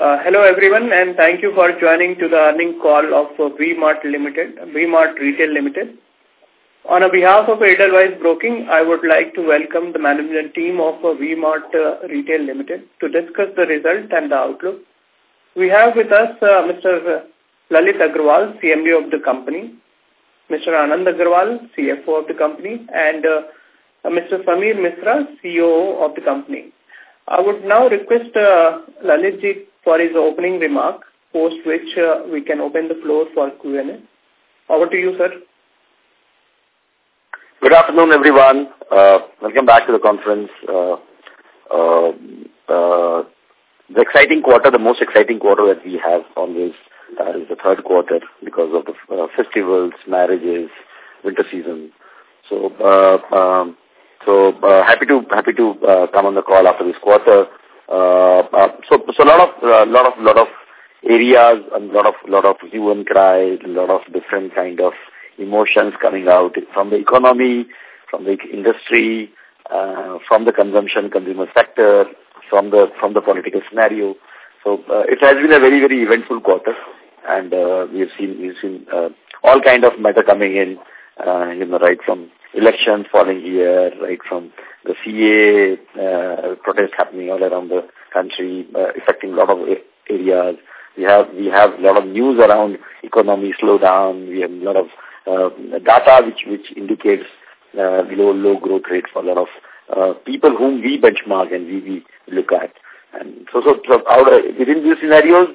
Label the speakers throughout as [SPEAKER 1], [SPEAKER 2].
[SPEAKER 1] Uh, hello everyone and thank you for joining to the earning call of uh, V-Mart Limited, V-Mart Retail Limited. On behalf of Edelweiss Broking, I would like to welcome the management team of uh, V-Mart uh, Retail Limited to discuss the result and the outlook. We have with us uh, Mr. Lalit Agarwal, CMD of the company, Mr. Anand Agarwal, CFO of the company, and uh, Mr. Samir Misra, CEO of the company. I would now request uh, Lalitji for his opening remark, post which uh, we can open the floor for Q&A. Over to you, sir.
[SPEAKER 2] Good afternoon, everyone. Uh, welcome back to the conference. Uh, uh, uh, the exciting quarter, the most exciting quarter that we have always uh, is the third quarter because of the uh, festivals, marriages, winter season. So, uh, um, so uh, happy to happy to uh, come on the call after this quarter. Uh, uh, so, so a lot of uh, lot of lot of areas, a lot of lot of hue and cry, a lot of different kind of emotions coming out from the economy, from the industry, uh, from the consumption consumer sector, from the from the political scenario. So uh, it has been a very very eventful quarter, and uh, we've seen we've seen uh, all kind of matter coming in. Uh, you know, right from elections falling here, right from the CA uh, protest happening all around the country, uh, affecting a lot of areas. We have we have a lot of news around economy slowdown. We have a lot of uh, data which which indicates uh, low low growth rate for a lot of uh, people whom we benchmark and we, we look at. And so so, so out, uh, within these scenarios,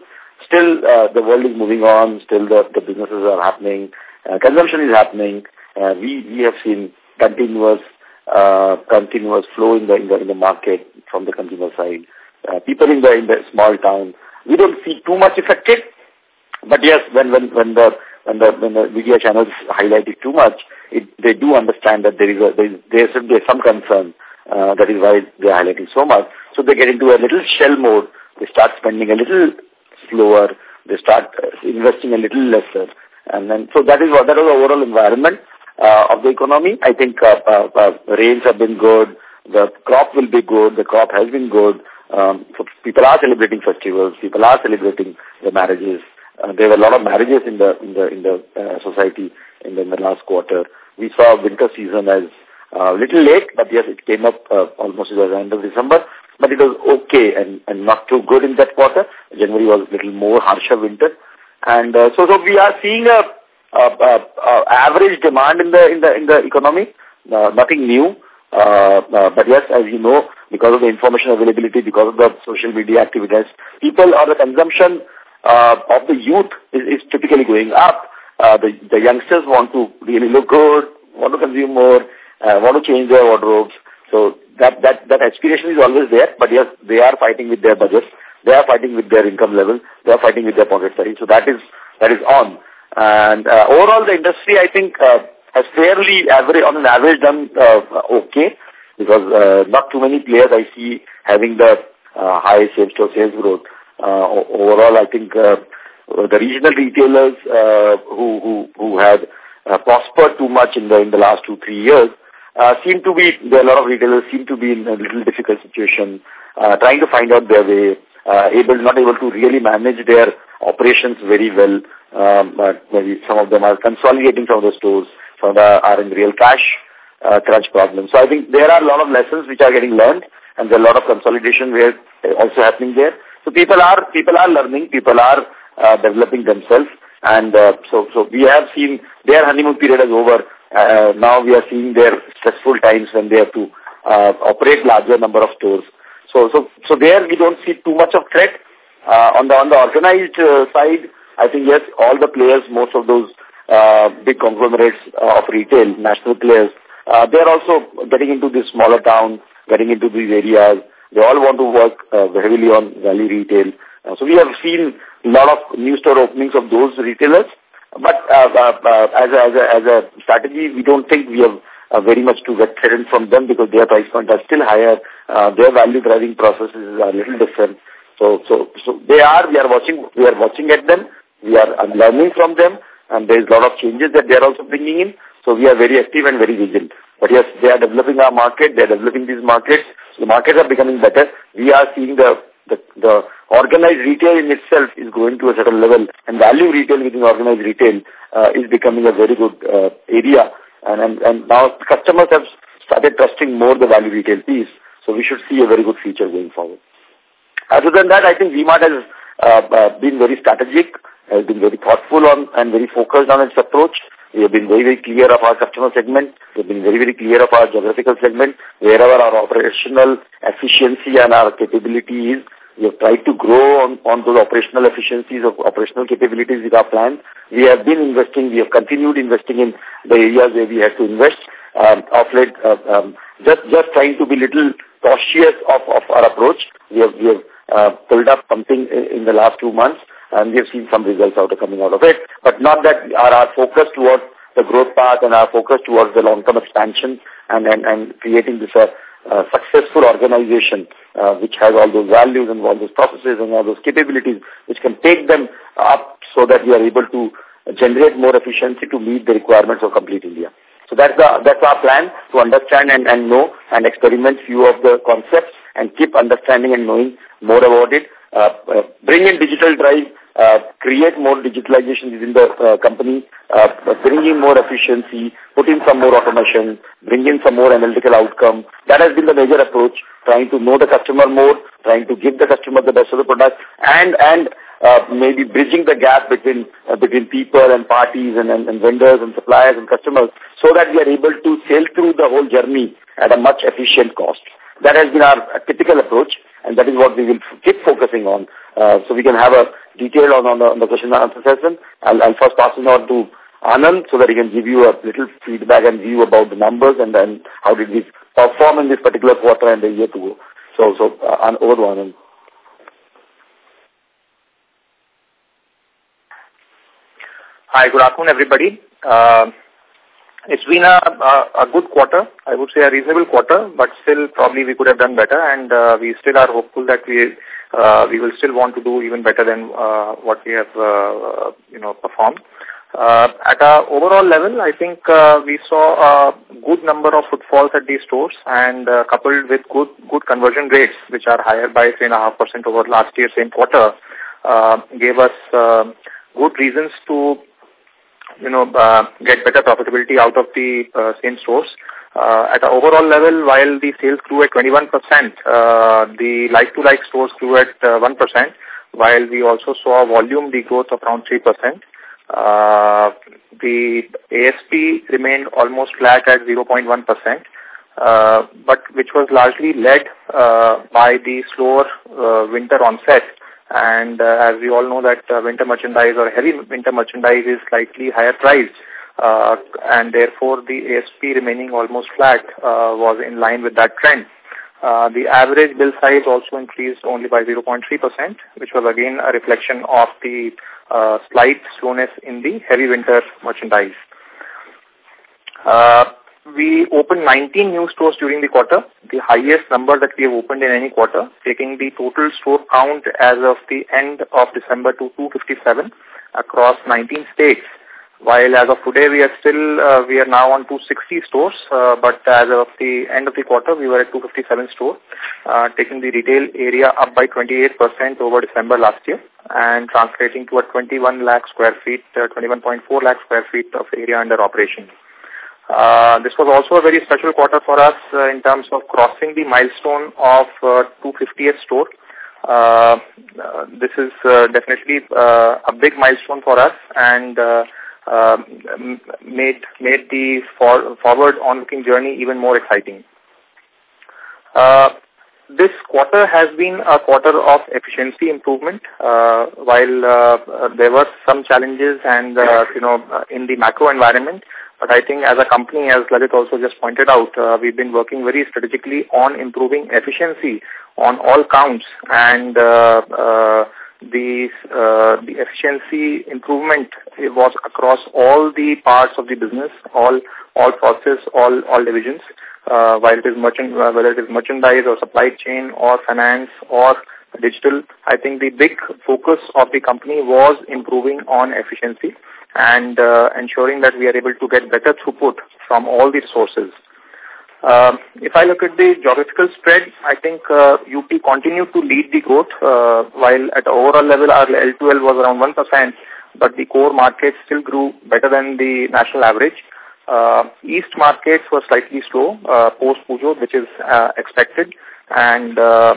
[SPEAKER 2] still uh, the world is moving on. Still the the businesses are happening. Uh, consumption is happening. Uh, we we have seen continuous uh, continuous flow in the, in the in the market from the consumer side. Uh, people in the in the small town, we don't see too much affected. But yes, when when when the when the when the media channels highlight it too much, it, they do understand that there is a there, is, there should be some concern. Uh, that is why they are highlighting so much. So they get into a little shell mode. They start spending a little slower. They start uh, investing a little lesser. And then, so that is what, that is the overall environment uh, of the economy. I think uh, uh, uh, rains have been good. The crop will be good. The crop has been good. Um, so people are celebrating festivals. People are celebrating the marriages. Uh, there were a lot of marriages in the in the in the uh, society in the, in the last quarter. We saw winter season as a uh, little late, but yes, it came up uh, almost at the end of December. But it was okay and, and not too good in that quarter. January was a little more harsher winter. And uh, so, so we are seeing a, average demand in the in the in the economy. Uh, nothing new. Uh, uh, but yes, as you know, because of the information availability, because of the social media activities, people or the consumption uh, of the youth is, is typically going up. Uh, the, the youngsters want to really look good, want to consume more, uh, want to change their wardrobes. So that, that, that aspiration is always there, but yes, they are fighting with their budgets. They are fighting with their income level. They are fighting with their pocket size. So that is, that is on. And uh, overall, the industry, I think, uh, has fairly average, on an average done uh, okay because uh, not too many players I see having the uh, high same-store sales growth. Uh, overall, I think uh, the regional retailers uh, who, who, who had uh, prospered too much in the, in the last two, three years uh, seem to be, there are a lot of retailers seem to be in a little difficult situation, uh, trying to find out their way, uh, able, not able to really manage their operations very well. Um, but maybe some of them are consolidating some of the stores, some of them are in real cash uh, crunch problems. So I think there are a lot of lessons which are getting learned, and there are a lot of consolidation where also happening there. So people are people are learning, people are uh, developing themselves, and uh, so so we have seen their honeymoon period is over. Uh, now we are seeing their stressful times when they have to uh, operate larger number of stores. So so so there we don't see too much of threat. Uh, on the on the organized uh, side, I think yes, all the players, most of those uh, big conglomerates uh, of retail, national players, uh, they are also getting into this smaller town, getting into these areas. They all want to work uh, heavily on value retail. Uh, so we have seen a lot of new store openings of those retailers. But uh, uh, uh, as, a, as, a, as a strategy, we don't think we have uh, very much to get threatened from them because their price point are still higher. Uh, their value driving processes are a little different. So, so, so they are, we are watching, we are watching at them. We are learning from them and there is a lot of changes that they are also bringing in. So we are very active and very vigilant. But yes, they are developing our market. They are developing these markets. So the markets are becoming better. We are seeing the the, the organized retail in itself is going to a certain level and value retail within organized retail uh, is becoming a very good uh, area. And, and, and now customers have started trusting more the value retail piece. So we should see a very good future going forward. Other than that, I think VMart has uh, uh, been very strategic, has been very thoughtful on and very focused on its approach. We have been very, very clear of our customer segment. We have been very, very clear of our geographical segment. Wherever our operational efficiency and our capability is, we have tried to grow on, on those operational efficiencies of operational capabilities with our plans. We have been investing, we have continued investing in the areas where we had to invest. Um, of late, uh, um, just, just trying to be little cautious of, of our approach. We have, we have uh, pulled up something in, the last two months and we have seen some results out of coming out of it. But not that our, our focus towards the growth path and our focus towards the long-term expansion and, and, and creating this uh, uh, successful organization uh, which has all those values and all those processes and all those capabilities which can take them up so that we are able to generate more efficiency to meet the requirements of complete India. So that's the that's our plan to understand and, and know and experiment few of the concepts and keep understanding and knowing more about it. Uh, uh, bring in digital drive, uh, create more digitalization within the uh, company, uh, bring in more efficiency, put in some more automation, bring in some more analytical outcome. That has been the major approach, trying to know the customer more, trying to give the customer the best of the product, and and uh, maybe bridging the gap between between people and parties and, and, and vendors and suppliers and customers so that we are able to sail through the whole journey at a much efficient cost. That has been our typical approach and that is what we will keep focusing on. Uh, so we can have a detail on, on, the, on the question and answer session. I'll, I'll first pass it on to Anand so that he can give you a little feedback and view about the numbers and then how did we perform in this particular quarter and the year to go. So, so uh, over to Anand.
[SPEAKER 3] Hi, good afternoon, everybody. Uh, it's been a, a, a, good quarter, I would say a reasonable quarter, but still probably we could have done better and uh, we still are hopeful that we uh, we will still want to do even better than uh, what we have, uh, you know, performed. Uh, at a overall level, I think uh, we saw a good number of footfalls at these stores and uh, coupled with good good conversion rates, which are higher by 3.5% over last year, same quarter, uh, gave us uh, good reasons to you know, uh, get better profitability out of the uh, same stores. Uh, at an overall level, while the sales grew at 21%, uh, the like-to-like -like stores grew at uh, 1%, while we also saw volume degrowth of around 3%. Uh, the ASP remained almost flat at 0.1%, uh, but which was largely led uh, by the slower uh, winter onset and uh, as we all know that uh, winter merchandise or heavy winter merchandise is slightly higher priced, uh, and therefore the ASP remaining almost flat uh, was in line with that trend. Uh, the average bill size also increased only by 0.3%, which was again a reflection of the uh, slight slowness in the heavy winter merchandise. Uh, we opened 19 new stores during the quarter, the highest number that we have opened in any quarter, taking the total store count as of the end of December to 257 across 19 states. While as of today we are still, uh, we are now on 260 stores, uh, but as of the end of the quarter we were at 257 stores, uh, taking the retail area up by 28% over December last year and translating to a 21 lakh square feet, uh, 21.4 lakh square feet of area under operation. Uh, this was also a very special quarter for us uh, in terms of crossing the milestone of uh, 250th store. Uh, uh, this is uh, definitely uh, a big milestone for us and uh, uh, made made the for, forward on-looking journey even more exciting. Uh, this quarter has been a quarter of efficiency improvement. Uh, while uh, there were some challenges and uh, you know in the macro environment, but I think as a company, as Lalit also just pointed out, uh, we've been working very strategically on improving efficiency on all counts and uh, uh, the uh, the efficiency improvement was across all the parts of the business, all all process, all all divisions. Uh, while it is merchant, uh, whether it is merchandise or supply chain or finance or digital, I think the big focus of the company was improving on efficiency and uh, ensuring that we are able to get better throughput from all the sources. Uh, if I look at the geographical spread, I think uh, UP continued to lead the growth, uh, while at overall level our L2L was around 1%, but the core markets still grew better than the national average. Uh, East markets were slightly slow uh, post-Pujo, which is uh, expected, and uh,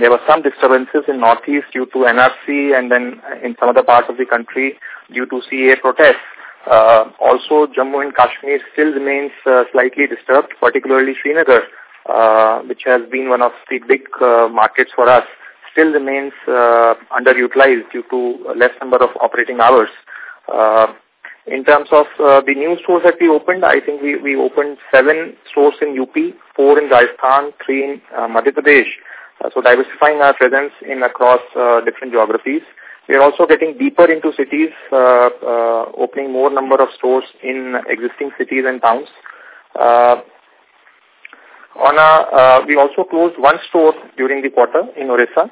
[SPEAKER 3] there were some disturbances in Northeast due to NRC and then in some other parts of the country due to CA protests. Uh, also, Jammu and Kashmir still remains uh, slightly disturbed, particularly Srinagar, uh, which has been one of the big uh, markets for us, still remains uh, underutilized due to less number of operating hours. Uh, in terms of uh, the new stores that we opened, I think we, we opened seven stores in UP, four in Rajasthan, three in uh, Madhya Pradesh. Uh, so diversifying our presence in across uh, different geographies. We are also getting deeper into cities, uh, uh, opening more number of stores in existing cities and towns. Uh, on a, uh, we also closed one store during the quarter in Orissa.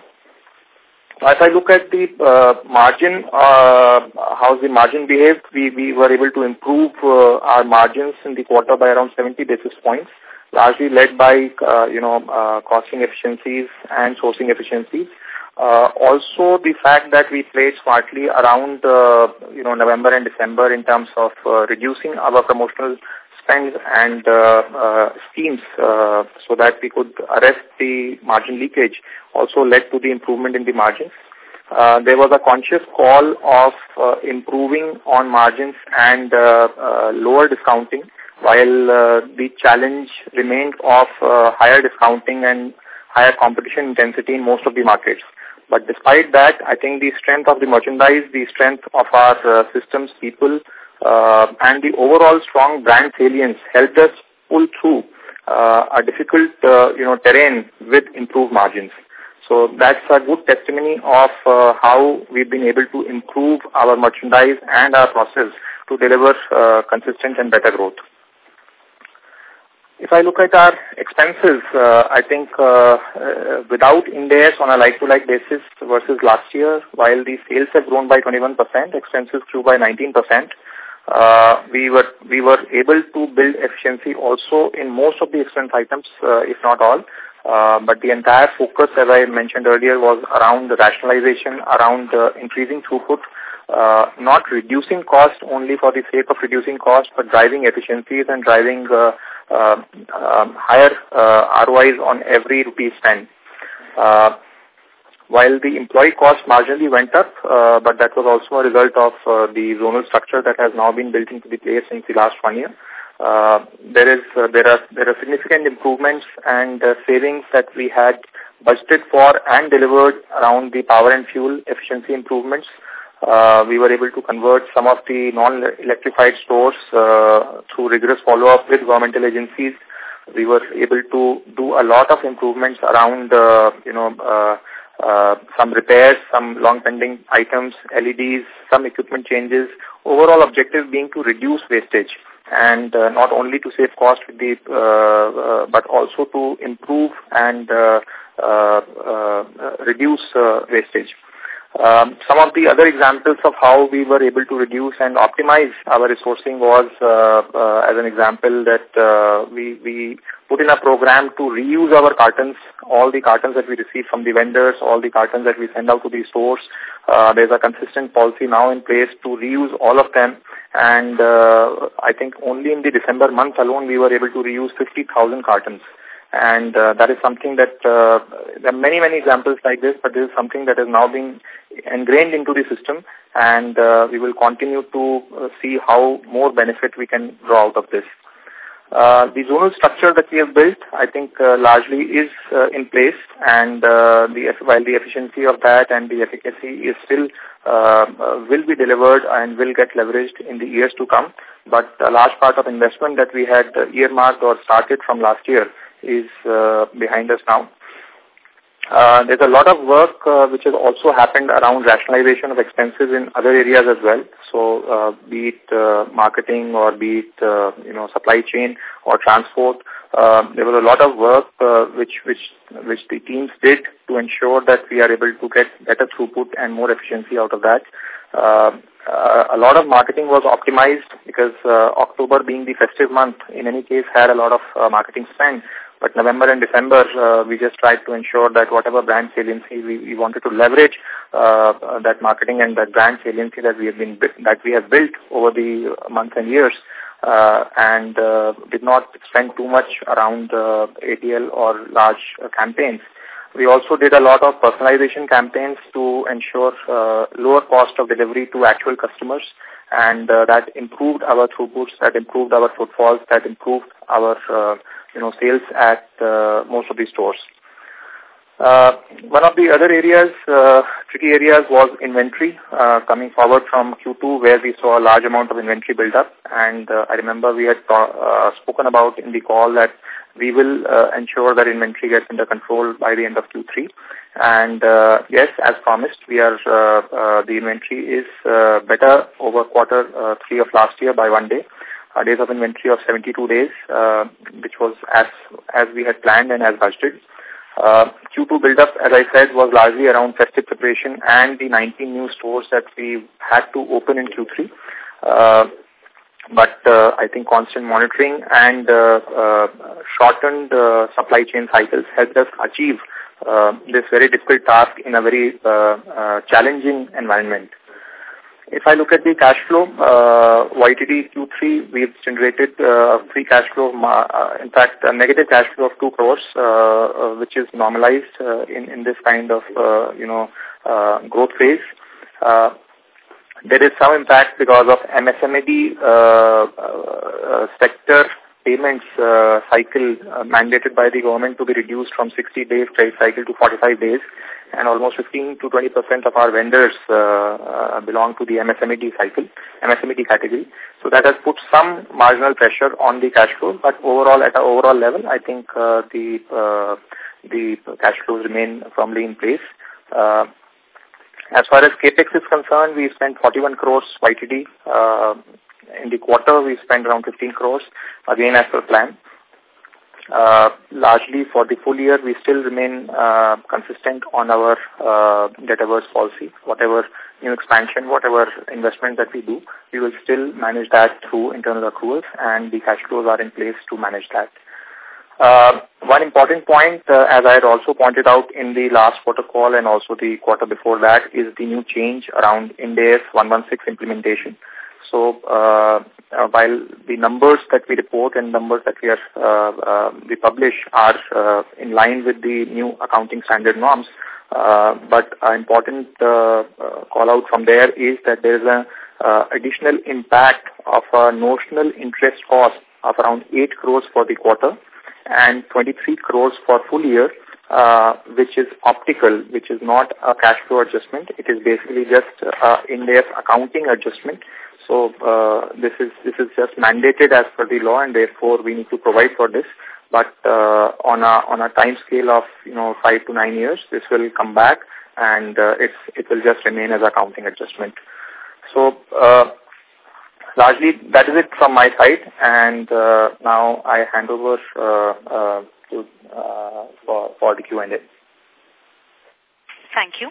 [SPEAKER 3] As I look at the uh, margin, uh, how the margin behaved, we, we were able to improve uh, our margins in the quarter by around 70 basis points, largely led by, uh, you know, uh, costing efficiencies and sourcing efficiencies. Uh, also, the fact that we played smartly around, uh, you know, November and December in terms of uh, reducing our promotional spends and uh, uh, schemes uh, so that we could arrest the margin leakage also led to the improvement in the margins. Uh, there was a conscious call of uh, improving on margins and uh, uh, lower discounting while uh, the challenge remained of uh, higher discounting and higher competition intensity in most of the markets. But despite that, I think the strength of the merchandise, the strength of our uh, systems, people, uh, and the overall strong brand salience helped us pull through uh, a difficult, uh, you know, terrain with improved margins. So that's a good testimony of uh, how we've been able to improve our merchandise and our process to deliver uh, consistent and better growth. If I look at our expenses, uh, I think uh, uh, without INDAS on a like-to-like basis versus last year, while the sales have grown by 21%, expenses grew by 19%. Uh, we were we were able to build efficiency also in most of the expense items, uh, if not all. Uh, but the entire focus, as I mentioned earlier, was around the rationalization, around uh, increasing throughput, uh, not reducing cost only for the sake of reducing cost, but driving efficiencies and driving uh, uh, um, higher uh, ROIs on every rupee spent. Uh, while the employee cost marginally went up, uh, but that was also a result of uh, the zonal structure that has now been built into the place since the last one year. Uh, there is uh, there are there are significant improvements and uh, savings that we had budgeted for and delivered around the power and fuel efficiency improvements. Uh, we were able to convert some of the non-electrified stores uh, through rigorous follow-up with governmental agencies. We were able to do a lot of improvements around, uh, you know, uh, uh, some repairs, some long pending items, LEDs, some equipment changes. Overall objective being to reduce wastage and uh, not only to save cost with the, uh, uh, but also to improve and uh, uh, uh, reduce uh, wastage. Um, some of the other examples of how we were able to reduce and optimize our resourcing was, uh, uh, as an example, that uh, we, we put in a program to reuse our cartons, all the cartons that we receive from the vendors, all the cartons that we send out to the stores. Uh, there's a consistent policy now in place to reuse all of them. And uh, I think only in the December month alone, we were able to reuse 50,000 cartons and uh, that is something that uh, there are many many examples like this but this is something that is now being ingrained into the system. And uh, we will continue to uh, see how more benefit we can draw out of this. Uh, the zonal structure that we have built, I think, uh, largely is uh, in place, and uh, the while the efficiency of that and the efficacy is still uh, uh, will be delivered and will get leveraged in the years to come. But a large part of investment that we had earmarked or started from last year is uh, behind us now. Uh, there's a lot of work uh, which has also happened around rationalization of expenses in other areas as well. So, uh, be it uh, marketing or be it uh, you know supply chain or transport, uh, there was a lot of work uh, which which which the teams did to ensure that we are able to get better throughput and more efficiency out of that. Uh, uh, a lot of marketing was optimized because uh, October being the festive month, in any case, had a lot of uh, marketing spend. But November and December, uh, we just tried to ensure that whatever brand saliency we, we wanted to leverage uh, that marketing and that brand saliency that we have been that we have built over the months and years, uh, and uh, did not spend too much around uh, ATL or large uh, campaigns. We also did a lot of personalization campaigns to ensure uh, lower cost of delivery to actual customers and uh, that improved our throughputs, that improved our footfalls, that improved our uh, you know sales at uh, most of the stores. Uh, one of the other areas, uh, tricky areas was inventory uh, coming forward from Q2 where we saw a large amount of inventory build up and uh, I remember we had uh, spoken about in the call that we will uh, ensure that inventory gets under control by the end of Q3. And uh, yes, as promised, we are uh, uh, the inventory is uh, better over quarter uh, three of last year by one day. A days of inventory of 72 days, uh, which was as as we had planned and as budgeted. Uh, Q2 build-up, as I said, was largely around festive preparation and the 19 new stores that we had to open in Q3. Uh, but uh, I think constant monitoring and uh, uh, shortened uh, supply chain cycles helped us achieve uh, this very difficult task in a very uh, uh, challenging environment. If I look at the cash flow, uh, YTD Q3, we've generated uh, free cash flow, uh, in fact, a negative cash flow of 2 crores, uh, uh, which is normalized uh, in, in this kind of, uh, you know, uh, growth phase. Uh, there is some impact because of MSMED uh, uh, sector payments uh, cycle uh, mandated by the government to be reduced from 60 days trade cycle to 45 days and almost 15 to 20 percent of our vendors uh, uh, belong to the MSMED cycle, MSMED category. So that has put some marginal pressure on the cash flow, but overall, at an overall level, I think uh, the uh, the cash flows remain firmly in place. Uh, as far as capex is concerned, we spent 41 crores YTD. Uh, in the quarter, we spent around 15 crores, again as per plan. Uh, largely for the full year, we still remain uh, consistent on our uh, debt averse policy. Whatever new expansion, whatever investment that we do, we will still manage that through internal accruals and the cash flows are in place to manage that. Uh, one important point, uh, as I had also pointed out in the last quarter call and also the quarter before that, is the new change around INDAS 116 implementation. So uh, uh, while the numbers that we report and numbers that we are uh, uh, we publish are in line with the new accounting standard norms, but an important call out from there is that there is an additional impact of a notional interest cost of around 8 crores for the quarter and 23 crores for full year, uh, which is optical, which is not a cash flow adjustment. It is basically just uh, in their accounting adjustment. So uh, this is this is just mandated as per the law, and therefore we need to provide for this. But uh, on a on a time scale of you know five to nine years, this will come back, and uh, it's it will just remain as accounting adjustment. So. Uh, largely that is it from my side and uh, now I hand over uh, uh, to, uh, for, for the Q&A.
[SPEAKER 4] Thank you.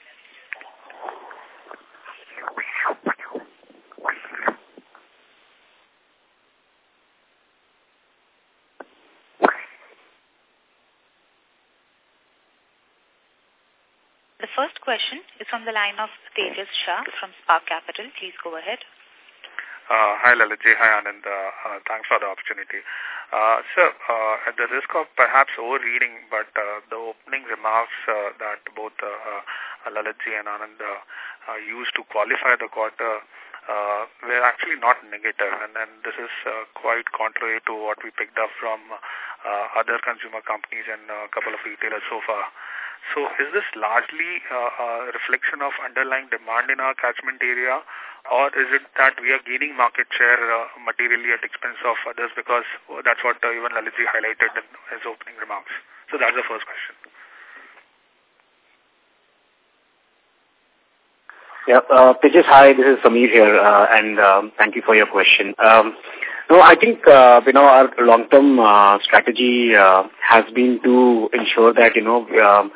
[SPEAKER 4] The first question is from the line of Tejas Shah from Spark Capital. Please go ahead.
[SPEAKER 5] Uh, hi Lalitji, hi Anand. Uh, uh, thanks for the opportunity. Uh, sir, uh, at the risk of perhaps overreading, but uh, the opening remarks uh, that both uh, uh, Lalitji and Anand uh, uh, used to qualify the quarter uh, were actually not negative, and then this is uh, quite contrary to what we picked up from uh, other consumer companies and a couple of retailers so far. So is this largely uh, a reflection of underlying demand in our catchment area or is it that we are gaining market share uh, materially at expense of others because that's what uh, even Lalitji highlighted in his opening remarks? So that's the first question.
[SPEAKER 6] Yeah, uh, Tejas, hi, this is Samir here, uh, and um, thank you for your question. Um, no, I think, uh, you know, our long-term uh, strategy uh, has been to ensure that, you know, um,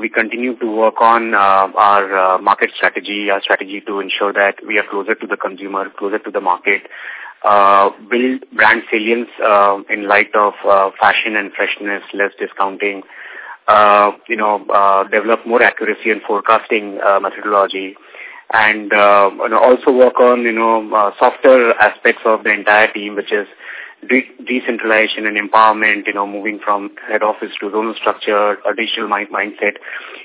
[SPEAKER 6] we continue to work on uh, our uh, market strategy, our strategy to ensure that we are closer to the consumer, closer to the market, uh, build brand salience uh, in light of uh, fashion and freshness, less discounting, uh, you know, uh, develop more accuracy and forecasting uh, methodology, and uh, know, also work on, you know, uh, softer aspects of the entire team, which is de decentralization and empowerment, you know, moving from head office to zonal structure, a digital mind mindset.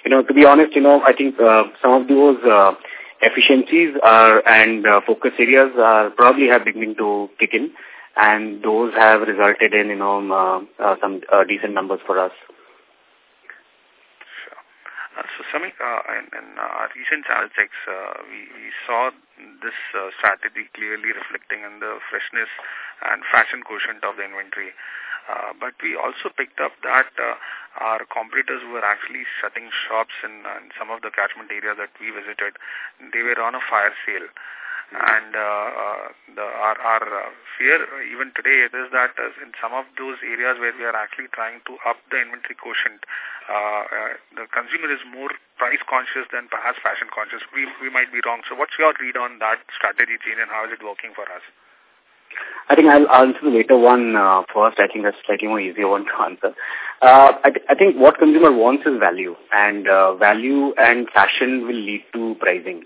[SPEAKER 6] You know, to be honest, you know, I think uh, some of those uh, efficiencies are and uh, focus areas are probably have beginning to kick in, and those have resulted in, you know, uh, uh, some uh, decent numbers for us.
[SPEAKER 5] Uh, Samik, uh, in, in uh, our recent channel checks, uh, we, we saw this uh, strategy clearly reflecting in the freshness and fashion quotient of the inventory. Uh, but we also picked up that uh, our competitors who were actually shutting shops in, uh, in some of the catchment areas that we visited. They were on a fire sale. And uh, uh, the, our, our uh, fear even today is that in some of those areas where we are actually trying to up the inventory quotient, the consumer is more price conscious than perhaps fashion conscious. We, we might be wrong. So what's your read on that strategy change and how is it working for us?
[SPEAKER 6] I think I'll answer the later one uh, first. I think that's slightly more easier one to answer. Uh, I, th I think what consumer wants is value, and uh, value and fashion will lead to pricing.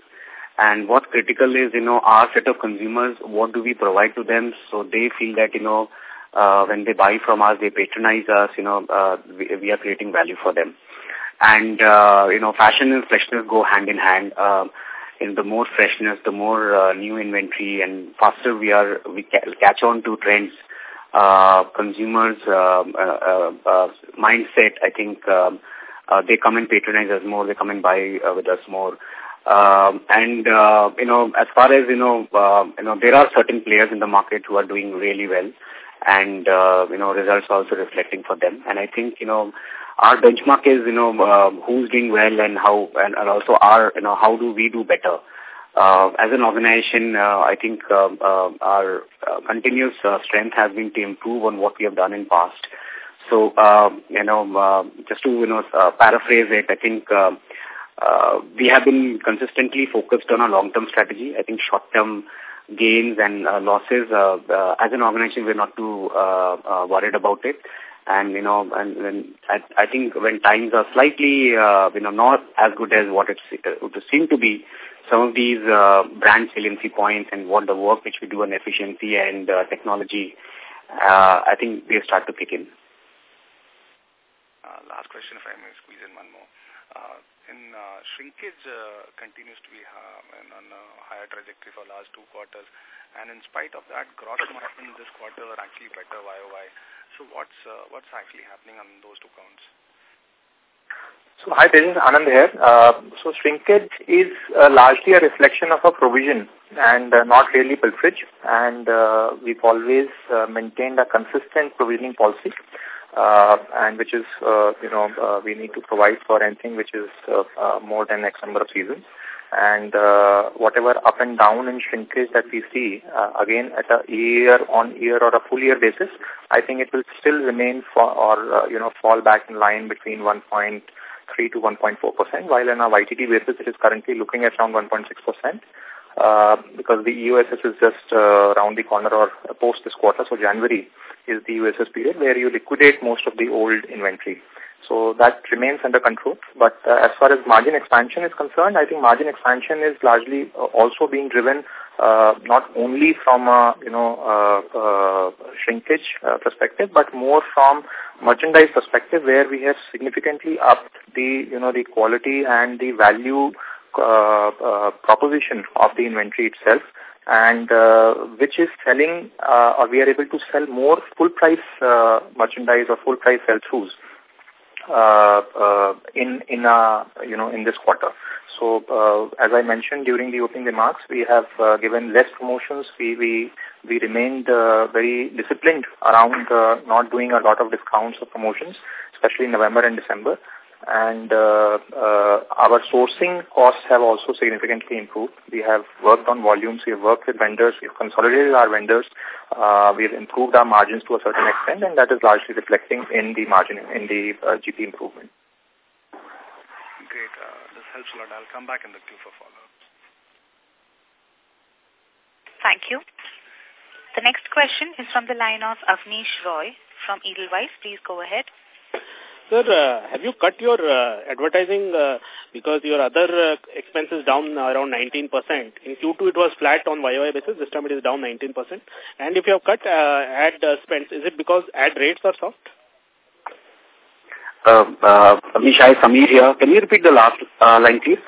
[SPEAKER 6] And what's critical is, you know, our set of consumers, what do we provide to them so they feel that, you know, uh, when they buy from us, they patronize us, you know, uh, we, we are creating value for them. And, uh, you know, fashion and freshness go hand in hand. Uh, in the more freshness, the more uh, new inventory and faster we are, we ca catch on to trends. Uh, consumers' uh, uh, uh, mindset, I think, um, uh, they come and patronize us more, they come and buy uh, with us more. Um, and, uh, you know, as far as, you know, uh, you know, there are certain players in the market who are doing really well and, uh, you know, results also reflecting for them. And I think, you know, our benchmark is, you know, uh, who's doing well and how, and, and also our, you know, how do we do better. Uh, as an organization, uh, I think uh, uh, our uh, continuous uh, strength has been to improve on what we have done in past. So, uh, you know, uh, just to, you know, uh, paraphrase it, I think uh, uh, we have been consistently focused on a long-term strategy. I think short-term gains and uh, losses, uh, uh, as an organization, we're not too uh, uh, worried about it. And, you know, and, I, I think when times are slightly, uh, you know, not as good as what it, it would seem to be, some of these uh, brand saliency points and what the work which we do on efficiency and uh, technology, uh, I think they start to kick in.
[SPEAKER 5] Uh, last question, if I may squeeze in one more. Uh, in uh, shrinkage uh, continues to be uh, on a higher trajectory for last two quarters. And in spite of that, gross margin this quarter are actually better YOY. So what's what's actually happening on those two counts?
[SPEAKER 3] So hi, is Anand here. Uh, so shrinkage is uh, largely a reflection of a provision and uh, not really pilferage. And we've always maintained a consistent provisioning policy uh, and which is, uh, you know, uh, we need to provide for anything which is uh, uh, more than X number of seasons. And uh, whatever up and down in shrinkage that we see, uh, again, at a year-on-year or a full-year basis, I think it will still remain for, or, uh, you know, fall back in line between 1.3 to 1.4%, while on a YTD basis, it is currently looking at around 1.6%. Uh, because the EOSS is just uh, around the corner or post this quarter, so January is the EOSS period where you liquidate most of the old inventory. So that remains under control. But uh, as far as margin expansion is concerned, I think margin expansion is largely uh, also being driven uh, not only from a you know uh, uh, shrinkage uh, perspective, but more from merchandise perspective, where we have significantly upped the you know the quality and the value uh, uh, proposition of the inventory itself and uh, which is selling uh, or we are able to sell more full price uh, merchandise or full price sell-throughs uh, uh, in in uh, you know in this quarter. So uh, as I mentioned during the opening remarks, we have uh, given less promotions. We we we remained uh, very disciplined around uh, not doing a lot of discounts or promotions, especially in November and December and uh, uh, our sourcing costs have also significantly improved. We have worked on volumes, we have worked with vendors, we have consolidated our vendors, uh, we have improved our margins to a certain extent, and that is largely reflecting in the margin, in the uh, GP improvement.
[SPEAKER 5] Great. Uh, this helps a lot. I'll come back in the queue for follow-ups.
[SPEAKER 4] Thank you. The next question is from the line of Abneesh Roy from Edelweiss. Please go ahead.
[SPEAKER 7] Sir, uh, have you cut your uh, advertising uh, because your other uh, expenses down around 19%? In Q2 it was flat on YOY basis, this time it is down 19%. And if you have cut uh, ad uh, spends, is it because ad rates are soft?
[SPEAKER 6] Uh, uh, Abhishai Samir here. Can you repeat the last uh, line, please?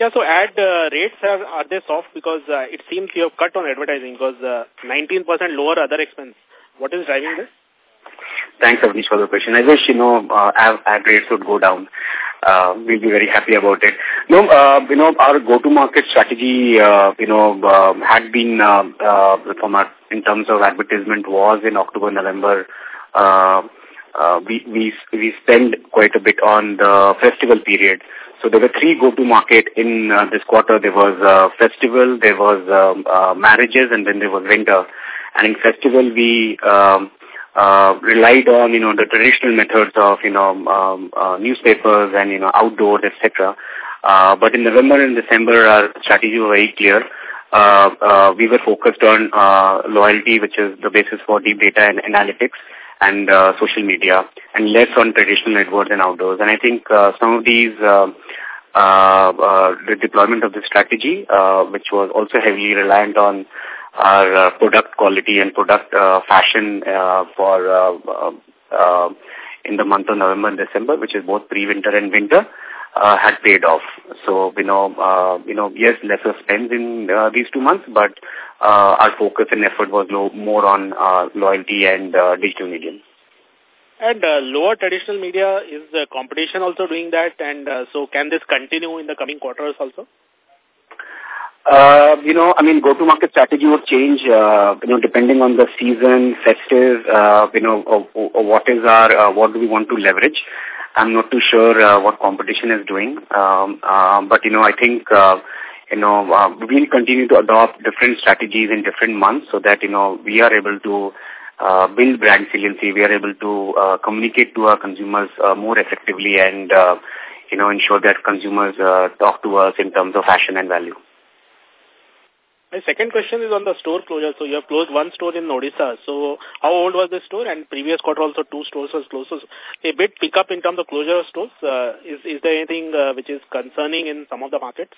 [SPEAKER 7] Yeah, so ad uh, rates are, are they soft because uh, it seems you have cut on advertising because uh, 19% lower other expense. What is driving this?
[SPEAKER 6] Thanks, Abneesh, for the question. I wish, you know, uh, ad, ad rates would go down. Uh, we'll be very happy about it. No, uh, you know, our go-to-market strategy, uh, you know, uh, had been, uh, uh, from our, in terms of advertisement was in October, November, uh, uh, we, we, we spend quite a bit on the festival period. So there were three go-to-market in uh, this quarter. There was uh, festival, there was um, uh, marriages, and then there was winter. And in festival, we um, uh, relied on, you know, the traditional methods of, you know, um, uh, newspapers and, you know, outdoors, etc. Uh, but in November and December, our strategy was very clear. Uh, uh, we were focused on uh, loyalty, which is the basis for deep data and analytics and uh, social media, and less on traditional networks and outdoors. And I think uh, some of these, uh, uh, uh, the deployment of the strategy, uh, which was also heavily reliant on our uh, product quality and product uh, fashion uh, for uh, uh, uh, in the month of November and December, which is both pre-winter and winter, uh, had paid off. So, you know, uh, you know, yes, lesser spends in uh, these two months, but uh, our focus and effort was more on uh, loyalty and uh, digital medium.
[SPEAKER 7] And uh, lower traditional media, is the competition also doing that? And uh, so can this continue in the coming quarters also?
[SPEAKER 6] Uh, you know, I mean, go-to-market strategy would change, uh, you know, depending on the season, festive, uh, you know, or, or what is our, uh, what do we want to leverage. I'm not too sure uh, what competition is doing. Um, uh, but, you know, I think, uh, you know, uh, we'll continue to adopt different strategies in different months so that, you know, we are able to uh, build brand saliency. We are able to uh, communicate to our consumers uh, more effectively and, uh, you know, ensure that consumers uh, talk to us in terms of fashion and value.
[SPEAKER 7] My second question is on the store closure. So you have closed one store in Odisha. So how old was the store? And previous quarter also two stores was closed. So a bit pick up in terms of closure of stores. Uh, is, is there anything uh, which is concerning in some of the markets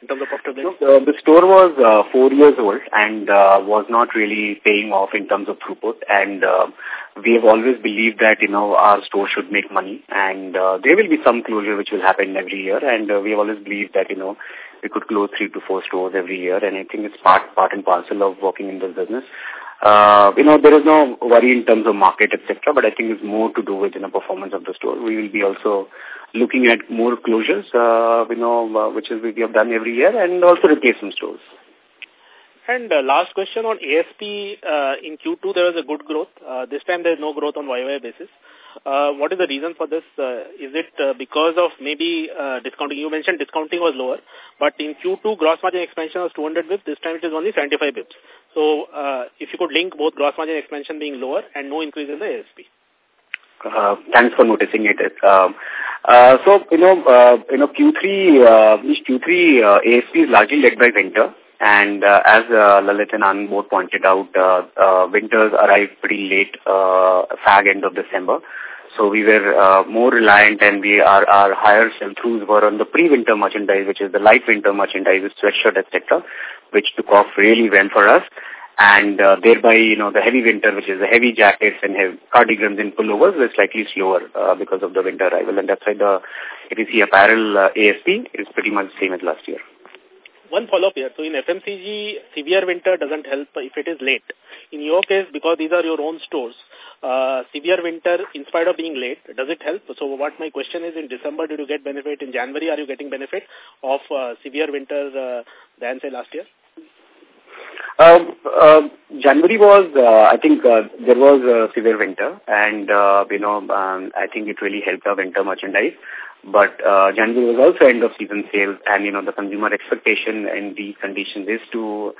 [SPEAKER 7] in terms of profitability?
[SPEAKER 6] No, uh, the store was uh, four years old and uh, was not really paying off in terms of throughput. And uh, we have always believed that, you know, our store should make money. And uh, there will be some closure which will happen every year. And uh, we have always believed that, you know, we could close three to four stores every year, and I think it's part part and parcel of working in this business. Uh, you know, there is no worry in terms of market, etc., but I think it's more to do with, you know, performance of the store. We will be also looking at more closures, uh, you know, uh, which is we have done every year, and also replace some stores.
[SPEAKER 7] And uh, last question on ASP, uh, in Q2 there was a good growth. Uh, this time there is no growth on YY basis. Uh, what is the reason for this? Uh, is it uh, because of maybe uh, discounting? You mentioned discounting was lower, but in Q2 gross margin expansion was 200 bips. This time it is only 75 bips. So uh, if you could link both gross margin expansion being lower and no increase in the ASP.
[SPEAKER 6] Uh, thanks for noticing it. Um, uh, so, you know, uh, you know, Q3, uh, Q3 uh, ASP is largely led by winter. And uh, as uh, Lalit and Anand both pointed out, uh, uh, winters arrived pretty late, uh, fag end of December. So we were uh, more reliant and we our, our higher sell-throughs were on the pre-winter merchandise, which is the light winter merchandise, sweatshirt, etc., which took off really well for us. And uh, thereby, you know, the heavy winter, which is the heavy jackets and heavy cardigans and pullovers, were slightly slower uh, because of the winter arrival. And that's why the, if you see apparel uh, ASP, is pretty much the same as last year.
[SPEAKER 7] One follow-up here. So in FMCG, severe winter doesn't help if it is late. In your case, because these are your own stores, uh, severe winter, in spite of being late, does it help? So what my question is, in December, did you get benefit? In January, are you getting benefit of uh, severe winter uh, than, say, last year?
[SPEAKER 6] Um, uh, January was, uh, I think uh, there was a severe winter and, uh, you know, um, I think it really helped our winter merchandise. But uh, January was also end of season sales and, you know, the consumer expectation in these conditions is to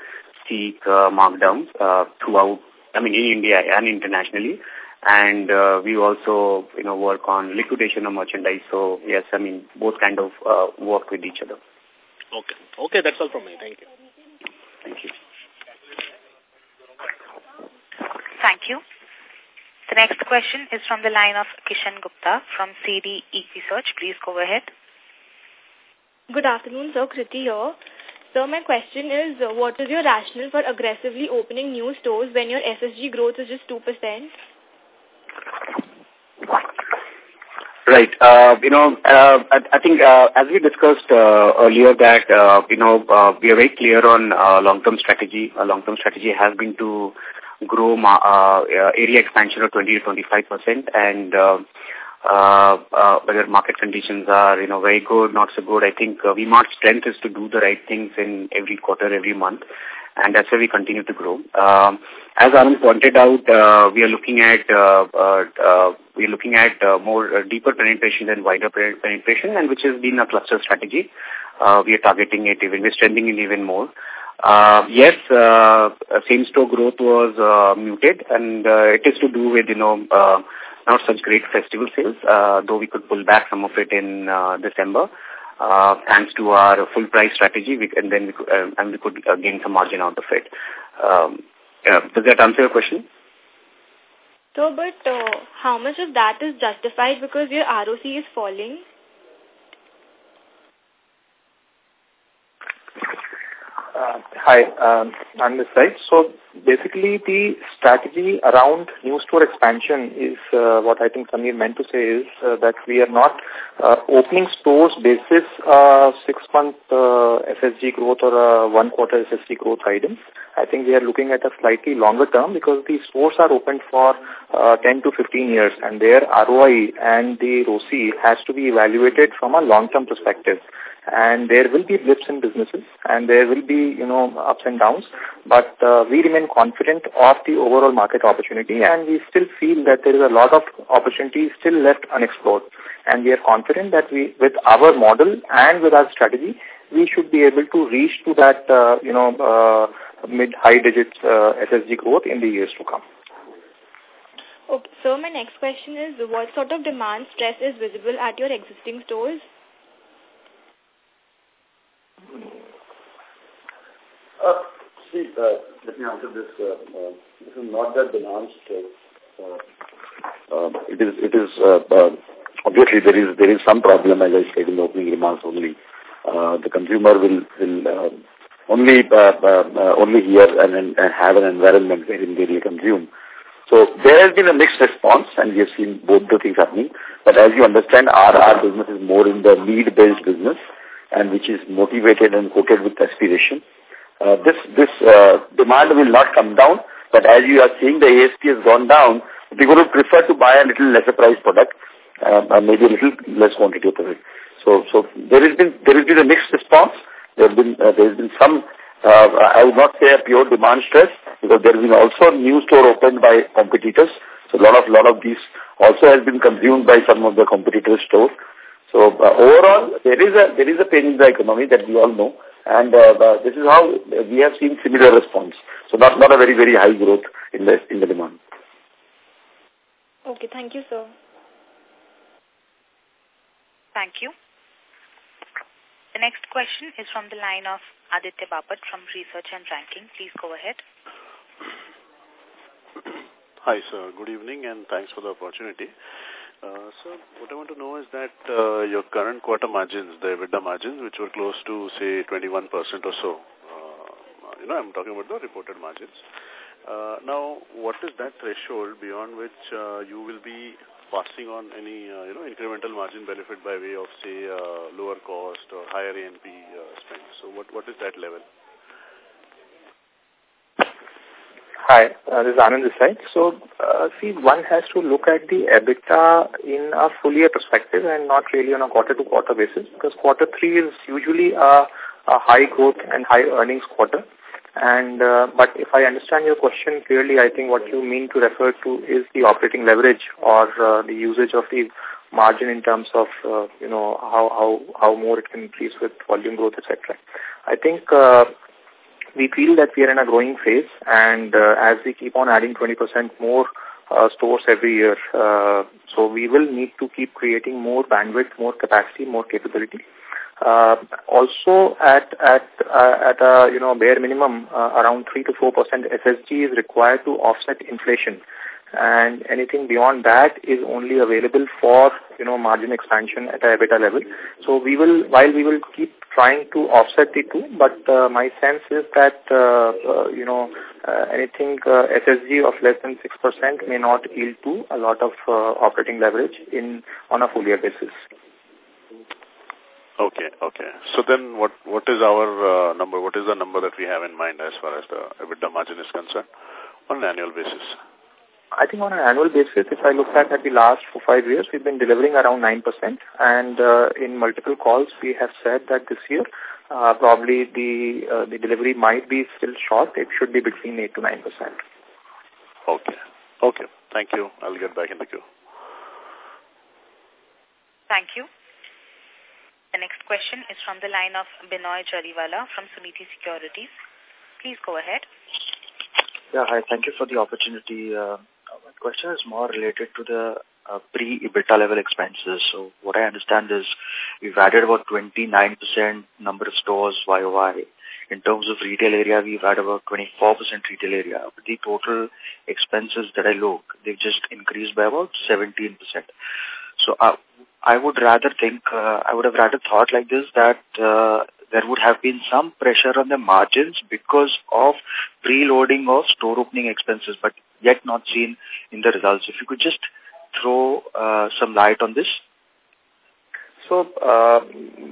[SPEAKER 6] seek uh, markdowns uh, throughout, I mean, in India and internationally. And uh, we also, you know, work on liquidation of merchandise. So, yes, I mean, both kind of uh, work with each other.
[SPEAKER 7] Okay. Okay, that's all from me. Thank you.
[SPEAKER 6] Thank you.
[SPEAKER 4] Thank you. The next question is from the line of Kishan Gupta from CD Research. Please go ahead.
[SPEAKER 8] Good afternoon, sir. Kriti here. So my question is, uh, what is your rationale for aggressively opening new stores when your SSG growth is just 2%?
[SPEAKER 6] Right. Uh, you know, uh, I, I think uh, as we discussed uh, earlier that, uh, you know, uh, we are very clear on uh, long-term strategy. Our long-term strategy has been to grow uh, area expansion of 20 to 25 percent and uh, uh, uh, whether market conditions are, you know, very good, not so good. I think uh, VMart's strength is to do the right things in every quarter, every month, and that's why we continue to grow. Um, as Anand pointed out, uh, we are looking at uh, uh, uh, we are looking at uh, more uh, deeper penetration than wider penetration, and which has been a cluster strategy. Uh, we are targeting it even, we're strengthening it even more. Uh, yes, uh, same-store growth was uh, muted, and uh, it is to do with, you know, uh, not such great festival sales, uh, though we could pull back some of it in uh, December. Uh, thanks to our full price strategy, we, and then we could, uh, and we could uh, gain some margin out of it. Um, uh, does that answer your question?
[SPEAKER 8] So, but uh, how much of that is justified because your ROC is falling?
[SPEAKER 3] Uh, hi, um, I'm this side. So basically the strategy around new store expansion is uh, what I think Samir meant to say is uh, that we are not uh, opening stores basis uh, six-month uh, SSG growth or a one-quarter SSG growth guidance. I think we are looking at a slightly longer term because the stores are opened for uh, 10 to 15 years and their ROI and the ROCE has to be evaluated from a long-term perspective and there will be blips in businesses and there will be, you know, ups and downs, but uh, we remain confident of the overall market opportunity and we still feel that there is a lot of opportunities still left unexplored and we are confident that we, with our model and with our strategy, we should be able to reach to that, uh, you know, uh, mid-high digit uh, SSG growth in the years to come.
[SPEAKER 8] Okay, so my next question is, what sort of demand stress is visible at your existing stores?
[SPEAKER 2] Uh, see, uh, let me answer this. Uh, uh, this is not that stress. Uh, uh, it is, it is, uh, obviously there is, there is some problem as I said in the opening remarks only. The consumer will, will, only, only hear and, and have an environment wherein they will consume. So there has been a mixed response and we have seen both the things happening. But as you understand, our, our business is more in the need-based business and which is motivated and quoted with aspiration. Uh, this this uh, demand will not come down, but as you are seeing the ASP has gone down, people would prefer to buy a little lesser price product, uh, maybe a little less quantity of it. So so there has been there has been a mixed response. There has been uh, there has been some uh, I would not say a pure demand stress because there has been also new store opened by competitors. So a lot of lot of these also has been consumed by some of the competitors' stores. So uh, overall, there is a there is a pain in the economy that we all know, and uh, uh, this is how we have seen similar response. So not not a very very high growth in the in the demand.
[SPEAKER 8] Okay, thank you, sir.
[SPEAKER 4] Thank you. The next question is from the line of Aditya Bapat from Research and Ranking. Please go ahead.
[SPEAKER 9] Hi, sir. Good evening and thanks for the opportunity. Uh, so what I want to know is that uh, your current quarter margins, the EBITDA margins, which were close to, say, 21% or so, uh, you know, I'm talking about the reported margins. Uh, now, what is that threshold beyond which uh, you will be passing on any, uh, you know, incremental margin benefit by way of, say, uh, lower cost or higher A&P uh, spend. So what, what is that level?
[SPEAKER 3] Hi, uh, this is Anand side. So, uh, see, one has to look at the EBITDA in a full year perspective and not really on a quarter-to-quarter -quarter basis because quarter three is usually a, a high growth and high earnings quarter. And uh, But if I understand your question clearly, I think what you mean to refer to is the operating leverage or uh, the usage of the margin in terms of, uh, you know, how, how, how more it can increase with volume growth, etc. I think uh, we feel that we are in a growing phase and uh, as we keep on adding 20% more uh, stores every year, uh, so we will need to keep creating more bandwidth, more capacity, more capability. Uh, also at at uh, at a you know bare minimum uh, around 3 to 4 percent SSG is required to offset inflation and anything beyond that is only available for, you know, margin expansion at a EBITDA level. So we will, while we will keep trying to offset the two, but uh, my sense is that, uh, uh, you know, uh, anything uh, SSG of less than 6% may not yield to a lot of uh, operating leverage in on a full year basis.
[SPEAKER 9] Okay, okay. So then what, what is our uh, number? What is the number that we have in mind as far as the EBITDA margin is concerned on an annual basis?
[SPEAKER 3] I think on an annual basis, if I look back at the last four, five years, we've been delivering around 9%. And uh, in multiple calls, we have said that this year, uh, probably the uh, the delivery might be still short. It should be between 8 to 9%.
[SPEAKER 9] Okay. Okay. Thank you. I'll get back in the queue.
[SPEAKER 4] Thank you. The next question is from the line of Binoy Jariwala from Suniti Securities. Please go ahead.
[SPEAKER 10] Yeah, hi. Thank you for the opportunity. Uh, my question is more related to the uh, pre-EBITDA level expenses. So what I understand is we've added about 29% number of stores YOY. In terms of retail area, we've had about 24% retail area. But the total expenses that I look, they've just increased by about 17%. So uh, I would rather think, uh, I would have rather thought like this that uh, there would have been some pressure on the margins because of preloading of store opening expenses, but yet not seen in the results. If you could just throw uh, some light on this.
[SPEAKER 3] So, uh,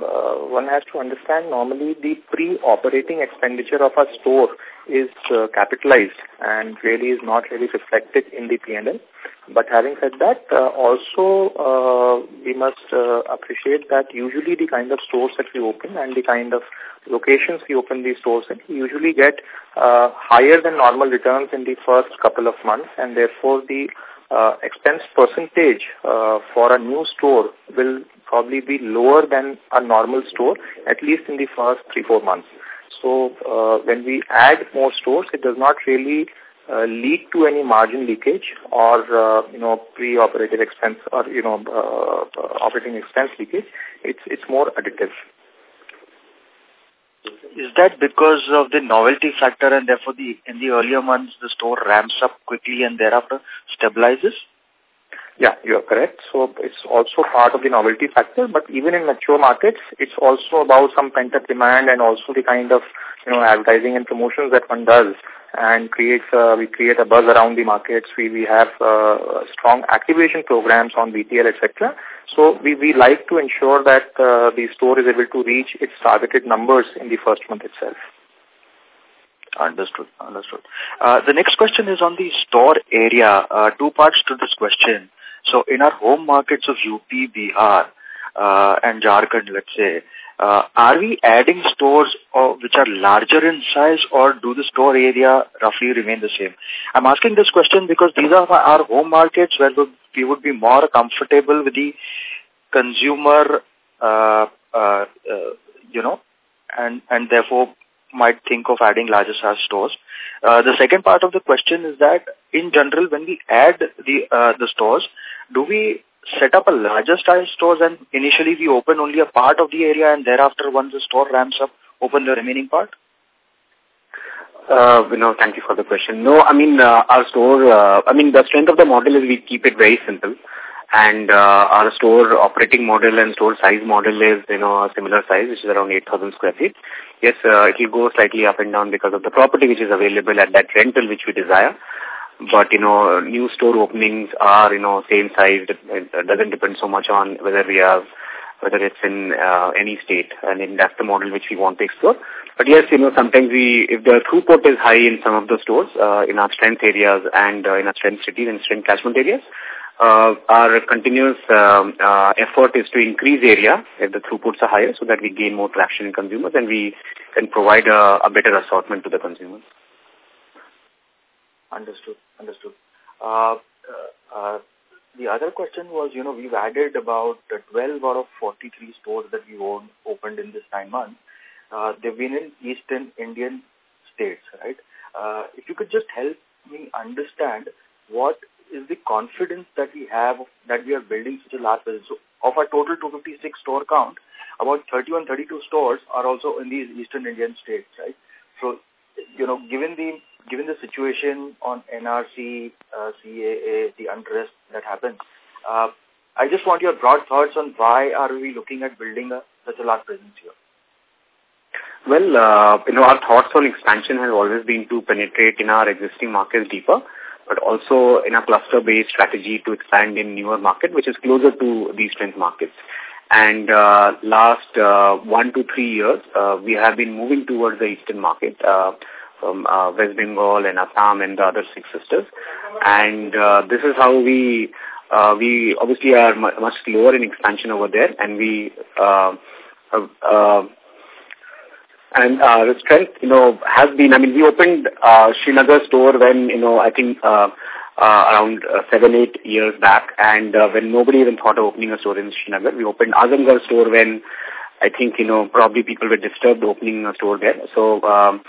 [SPEAKER 3] uh, one has to understand normally the pre-operating expenditure of a store is uh, capitalized and really is not really reflected in the P&L. But having said that, uh, also uh, we must uh, appreciate that usually the kind of stores that we open and the kind of locations we open these stores in usually get uh, higher than normal returns in the first couple of months and therefore the uh, expense percentage uh, for a new store will probably be lower than a normal store, at least in the first three, four months. So uh, when we add more stores, it does not really uh, lead to any margin leakage or, uh, you know, pre-operative expense or, you know, uh, operating expense leakage. It's, it's more additive.
[SPEAKER 10] Is that because of the novelty factor and therefore the in the earlier months the store ramps up quickly and thereafter stabilizes?
[SPEAKER 3] Yeah, you are correct. So it's also part of the novelty factor, but even in mature markets, it's also about some pent-up demand and also the kind of, you know, advertising and promotions that one does and creates, uh, we create a buzz around the markets. We, we have uh, strong activation programs on BTL, etc. So we, we like to ensure that uh, the store is able to reach its targeted numbers in the first month itself.
[SPEAKER 10] Understood. Understood. Uh, the next question is on the store area. Uh, two parts to this question. So in our home markets of UP, Bihar, uh, and Jharkhand, let's say, uh, are we adding stores uh, which are larger in size or do the store area roughly remain the same? I'm asking this question because these are our home markets where we would be more comfortable with the consumer, uh, uh, uh, you know, and, and therefore might think of adding larger size stores. Uh, the second part of the question is that in general, when we add the, uh, the stores, do we set up a larger size stores and initially we open only a part of the area and thereafter once the store ramps up, open the remaining part?
[SPEAKER 6] Uh, know, thank you for the question. No, I mean, uh, our store, uh, I mean, the strength of the model is we keep it very simple. And uh, our store operating model and store size model is, you know, a similar size, which is around 8,000 square feet. Yes, uh, it will go slightly up and down because of the property which is available at that rental which we desire. but, you know, new store openings are, you know, same size. It doesn't depend so much on whether we have, whether it's in uh, any state. I mean, that's the model which we want to explore. But yes, you know, sometimes we, if the throughput is high in some of the stores, uh, in our strength areas and uh, in our strength cities and strength catchment areas, uh, our continuous um, uh, effort is to increase area if the throughputs are higher so that we gain more traction in consumers and we can provide a, a better assortment to the consumers.
[SPEAKER 10] Understood. Understood. Uh, uh, uh, the other question was, you know, we've added about 12 out of 43 stores that we own, opened in this nine months. Uh, they've been in Eastern Indian states, right? Uh, if you could just help me understand what is the confidence that we have that we are building such a large business. So of our total 256 store count, about 31, 32 stores are also in these Eastern Indian states, right? So, you know, given the given the situation on NRC, uh, CAA, the unrest that happens, uh, I just want your broad thoughts on why are we looking at building a, such a large presence here?
[SPEAKER 6] Well, uh, you know, our thoughts on expansion have always been to penetrate in our existing markets deeper, but also in a cluster-based strategy to expand in newer market, which is closer to these strength markets. And uh, last uh, one to three years, uh, we have been moving towards the eastern market. Uh, from uh, West Bengal and Assam and the other six sisters. And uh, this is how we uh, we obviously are much slower in expansion over there, and we uh, uh, and uh, the strength, you know, has been. I mean, we opened uh, Srinagar store when you know I think. Uh, uh, around uh, seven, eight years back, and uh, when nobody even thought of opening a store in Srinagar, we opened Azamgarh store when I think, you know, probably people were disturbed opening a store there. So, um,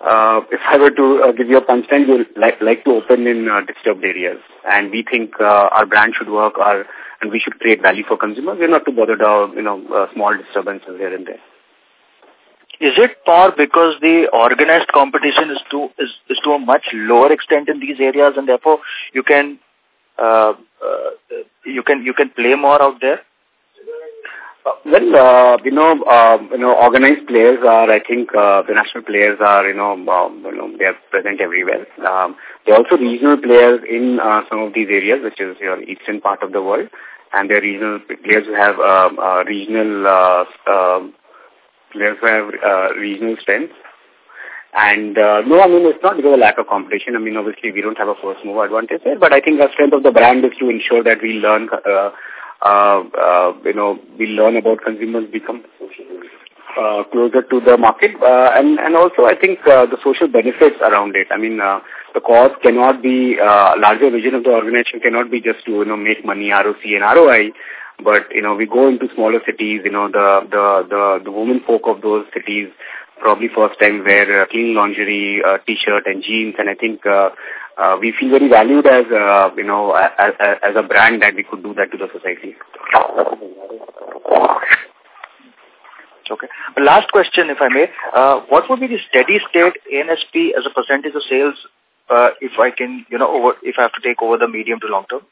[SPEAKER 6] uh, if I were to uh, give you a punchline, we like, like to open in uh, disturbed areas. And we think uh, our brand should work our, and we should create value for consumers. We're not too bothered about, you know, uh, small disturbances here and there.
[SPEAKER 10] Is it more because the organized competition is to is, is to a much lower extent in these areas and therefore you can uh, uh, you can you can play more out there?
[SPEAKER 6] Uh, well, uh, you know, uh, you know, organized players are, I think, uh, the national players are, you know, um, you know, they are present everywhere. Um, there are also regional players in uh, some of these areas, which is your eastern part of the world, and there are regional players who have um, uh, regional uh, uh, players who have uh, regional strength. And uh, no, I mean, it's not because of lack of competition. I mean, obviously, we don't have a first mover advantage there, but I think the strength of the brand is to ensure that we learn. Uh, uh, uh, you know, we learn about consumers become uh, closer to the market. Uh, and, and also, I think uh, the social benefits around it. I mean, uh, the cause cannot be, uh, larger vision of the organization cannot be just to, you know, make money, ROC and ROI. But, you know, we go into smaller cities, you know, the, the, the, the women folk of those cities probably first time wear uh, clean lingerie, uh, t-shirt and jeans. And I think uh, uh, we feel very valued as, uh, you know, as, as a brand that we could do that to the society.
[SPEAKER 10] Okay. Last question, if I may. Uh, what would be the steady state A&P as a percentage of sales uh, if I can, you know, over, if I have to take over the medium to long term?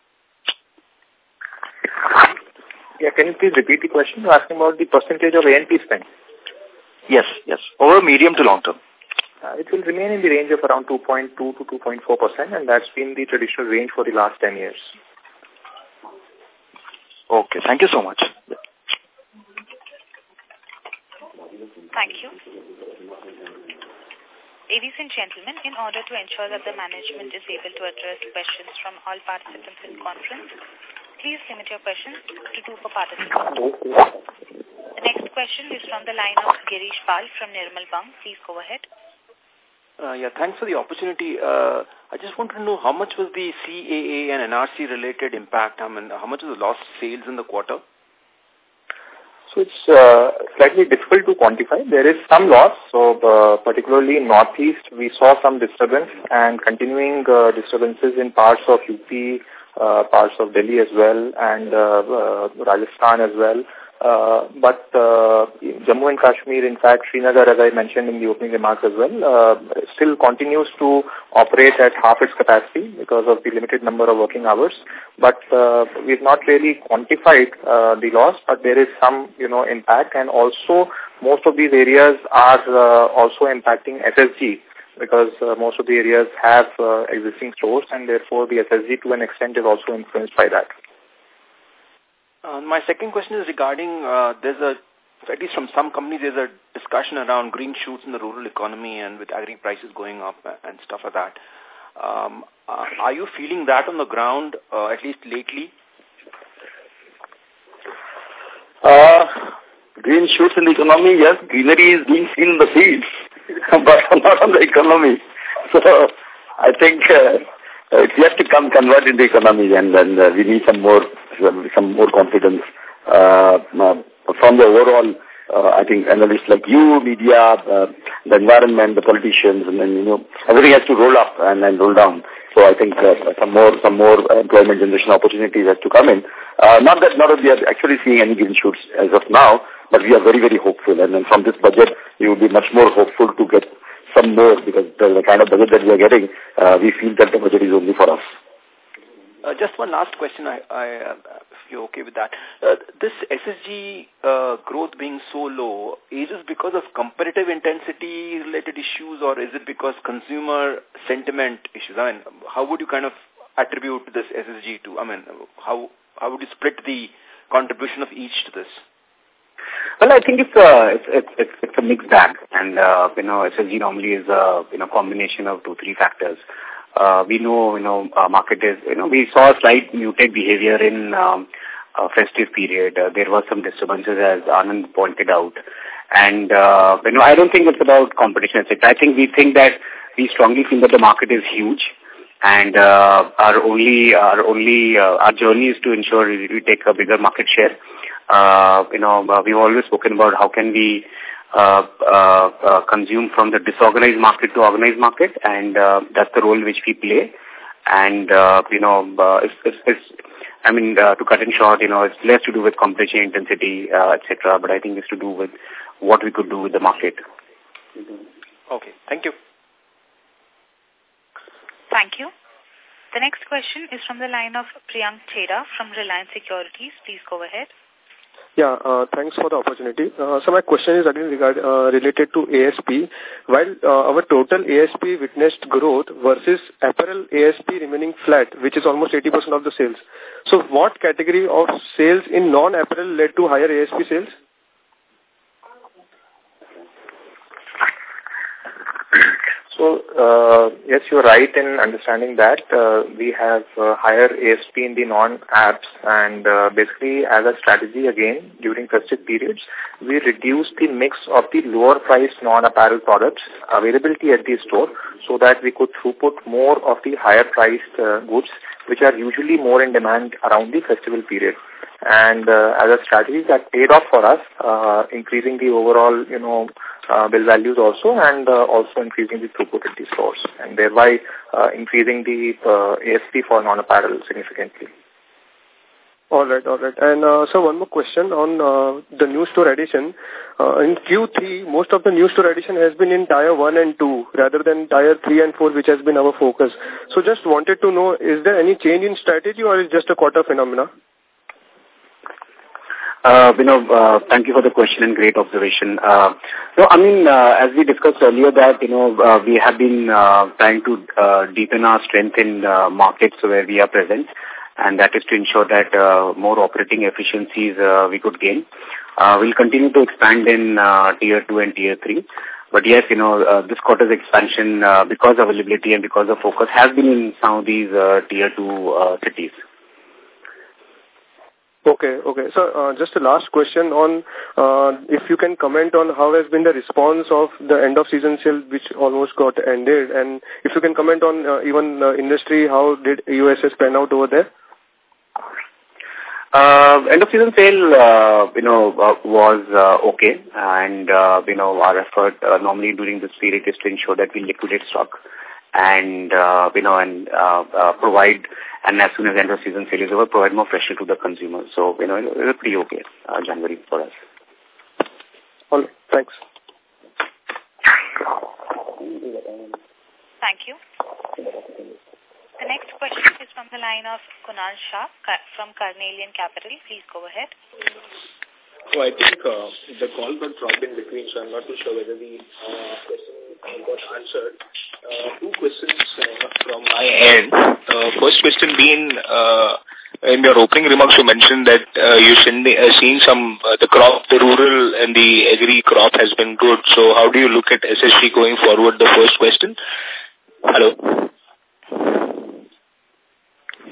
[SPEAKER 3] Yeah, can you please repeat the question? You're asking about the percentage of ANP spend.
[SPEAKER 10] Yes, yes. Over medium to long term.
[SPEAKER 3] Uh, it will remain in the range of around 2.2 to 2.4%, and that's been the traditional range for the last 10 years.
[SPEAKER 10] Okay, thank you so much.
[SPEAKER 4] Thank you. Ladies and gentlemen, in order to ensure that the management is able to address questions from all participants in conference, please limit your questions to two per participant. The next question is from the line of Girish Pai from Nirmal Bang. Please go ahead.
[SPEAKER 11] Uh, yeah, thanks for the opportunity. Uh, I just want to know how much was the CAA and NRC related impact? I mean, how much was the lost sales in the quarter?
[SPEAKER 3] So it's uh, slightly difficult to quantify. There is some loss. So uh, particularly in Northeast, we saw some disturbance and continuing uh, disturbances in parts of UP, uh, parts of Delhi as well, and uh, uh, Rajasthan as well. Uh, but uh, Jammu and Kashmir, in fact, Srinagar, as I mentioned in the opening remarks as well, uh, still continues to operate at half its capacity because of the limited number of working hours. But uh, we've not really quantified uh, the loss, but there is some, you know, impact. And also, most of these areas are uh, also impacting SSG. Because uh, most of the areas have uh, existing stores and therefore the SSG to an extent is also influenced by that.
[SPEAKER 11] Uh, my second question is regarding, uh, there's a, at least from some companies, there's a discussion around green shoots in the rural economy and with agri prices going up and stuff like that. Um, uh, are you feeling that on the ground, uh, at least lately?
[SPEAKER 2] Uh, green shoots in the economy, yes, greenery is being seen in the fields, but not on the economy. So I think uh, it's yet to come convert in the economy and then uh, we need some more some more confidence uh, uh from the overall uh, I think analysts like you, media, uh, the environment, the politicians, and then, you know, everything has to roll up and then roll down. So I think uh, some more some more employment generation opportunities has to come in. Uh, not that not that we are actually seeing any green shoots as of now, but we are very very hopeful. And then from this budget, we will be much more hopeful to get some more because the, the kind of budget that we are getting, uh, we feel that the budget is only for us.
[SPEAKER 11] Uh, just one last question, I, I, uh, if you're okay with that. Uh, this SSG uh, growth being so low, is it because of competitive intensity related issues or is it because consumer sentiment issues? I mean, how would you kind of attribute this SSG to? I mean, how, how would you split the contribution of each to this?
[SPEAKER 6] Well, I think it's a it's it's, it's a mixed bag, and uh, you know SSG normally is a you know combination of two three factors uh, we know, you know, uh, market is, you know, we saw a slight muted behavior in um, uh, festive period. Uh, there were some disturbances as Anand pointed out. And, uh, you know, I don't think it's about competition, I think we think that we strongly feel that the market is huge and uh, our only our only uh, our journey is to ensure we take a bigger market share. Uh, you know, uh, we've always spoken about how can we uh, uh, uh, consume from the disorganized market to organized market, and uh, that's the role which we play. And, uh, you know, uh, it's, it's, it's, I mean, uh, to cut in short, you know, it's less to do with competition intensity, uh, etc., but I think it's to do with what we could do with the market.
[SPEAKER 11] Okay, thank you.
[SPEAKER 4] Thank you. The next question is from the line of Priyank Chheda from Reliance Securities. Please go ahead.
[SPEAKER 12] Yeah, uh, thanks for the opportunity. Uh, so my question is again regard, uh, related to ASP. While uh, our total ASP witnessed growth versus apparel ASP remaining flat, which is almost 80% of the sales. So what category of sales in non-apparel led to higher ASP sales?
[SPEAKER 3] So, uh, yes, you're right in understanding that. Uh, we have uh, higher ASP in the non-apps and uh, basically as a strategy again during festive periods, we reduce the mix of the lower priced non-apparel products availability at the store so that we could throughput more of the higher priced uh, goods which are usually more in demand around the festival period and uh, as a strategy that paid off for us, uh, increasing the overall, you know, uh, bill values also and uh, also increasing the throughput at the stores and thereby uh, increasing the uh, ASP for non-apparel significantly.
[SPEAKER 12] All right, all right. And uh, so one more question on uh, the new store addition. Uh, in Q3, most of the new store addition has been in Tier 1 and 2 rather than Tier 3 and 4 which has been our focus. So just wanted to know, is there any change in strategy or is just a quarter phenomena?
[SPEAKER 6] Uh, you know, uh, thank you for the question and great observation. Uh, no, I mean, uh, as we discussed earlier that, you know, uh, we have been uh, trying to uh, deepen our strength in uh, markets where we are present and that is to ensure that uh, more operating efficiencies uh, we could gain. Uh, we'll continue to expand in uh, tier 2 and tier 3. But yes, you know, uh, this quarter's expansion, uh, because of availability and because of focus, has been in some of these uh, tier 2 uh, cities.
[SPEAKER 12] Okay, okay. So uh, just a last question on uh, if you can comment on how has been the response of the end of season sale which almost got ended and if you can comment on uh, even uh, industry, how did USS pan out over there?
[SPEAKER 6] Uh, end of season sale, uh, you know, uh, was uh, okay and, uh, you know, our effort uh, normally during this period is to ensure that we liquidate stock and, uh, you know, and uh, uh, provide, and as soon as end of season sale is over, provide more pressure to the consumer. So, you know, it was pretty okay, uh, January for us.
[SPEAKER 12] All right, thanks.
[SPEAKER 4] Thank you. The next question is from the line of Kunal Shah from Carnelian Capital. Please go ahead.
[SPEAKER 13] So I think uh, the call got dropped in between, so I'm not too sure whether the uh, question got answered. Uh, two questions uh, from my end. Uh, first question being, uh, in your opening remarks you mentioned that uh, you uh, seen some, uh, the crop, the rural and the agri crop has been good. So how do you look at SSG going forward, the first question? Hello?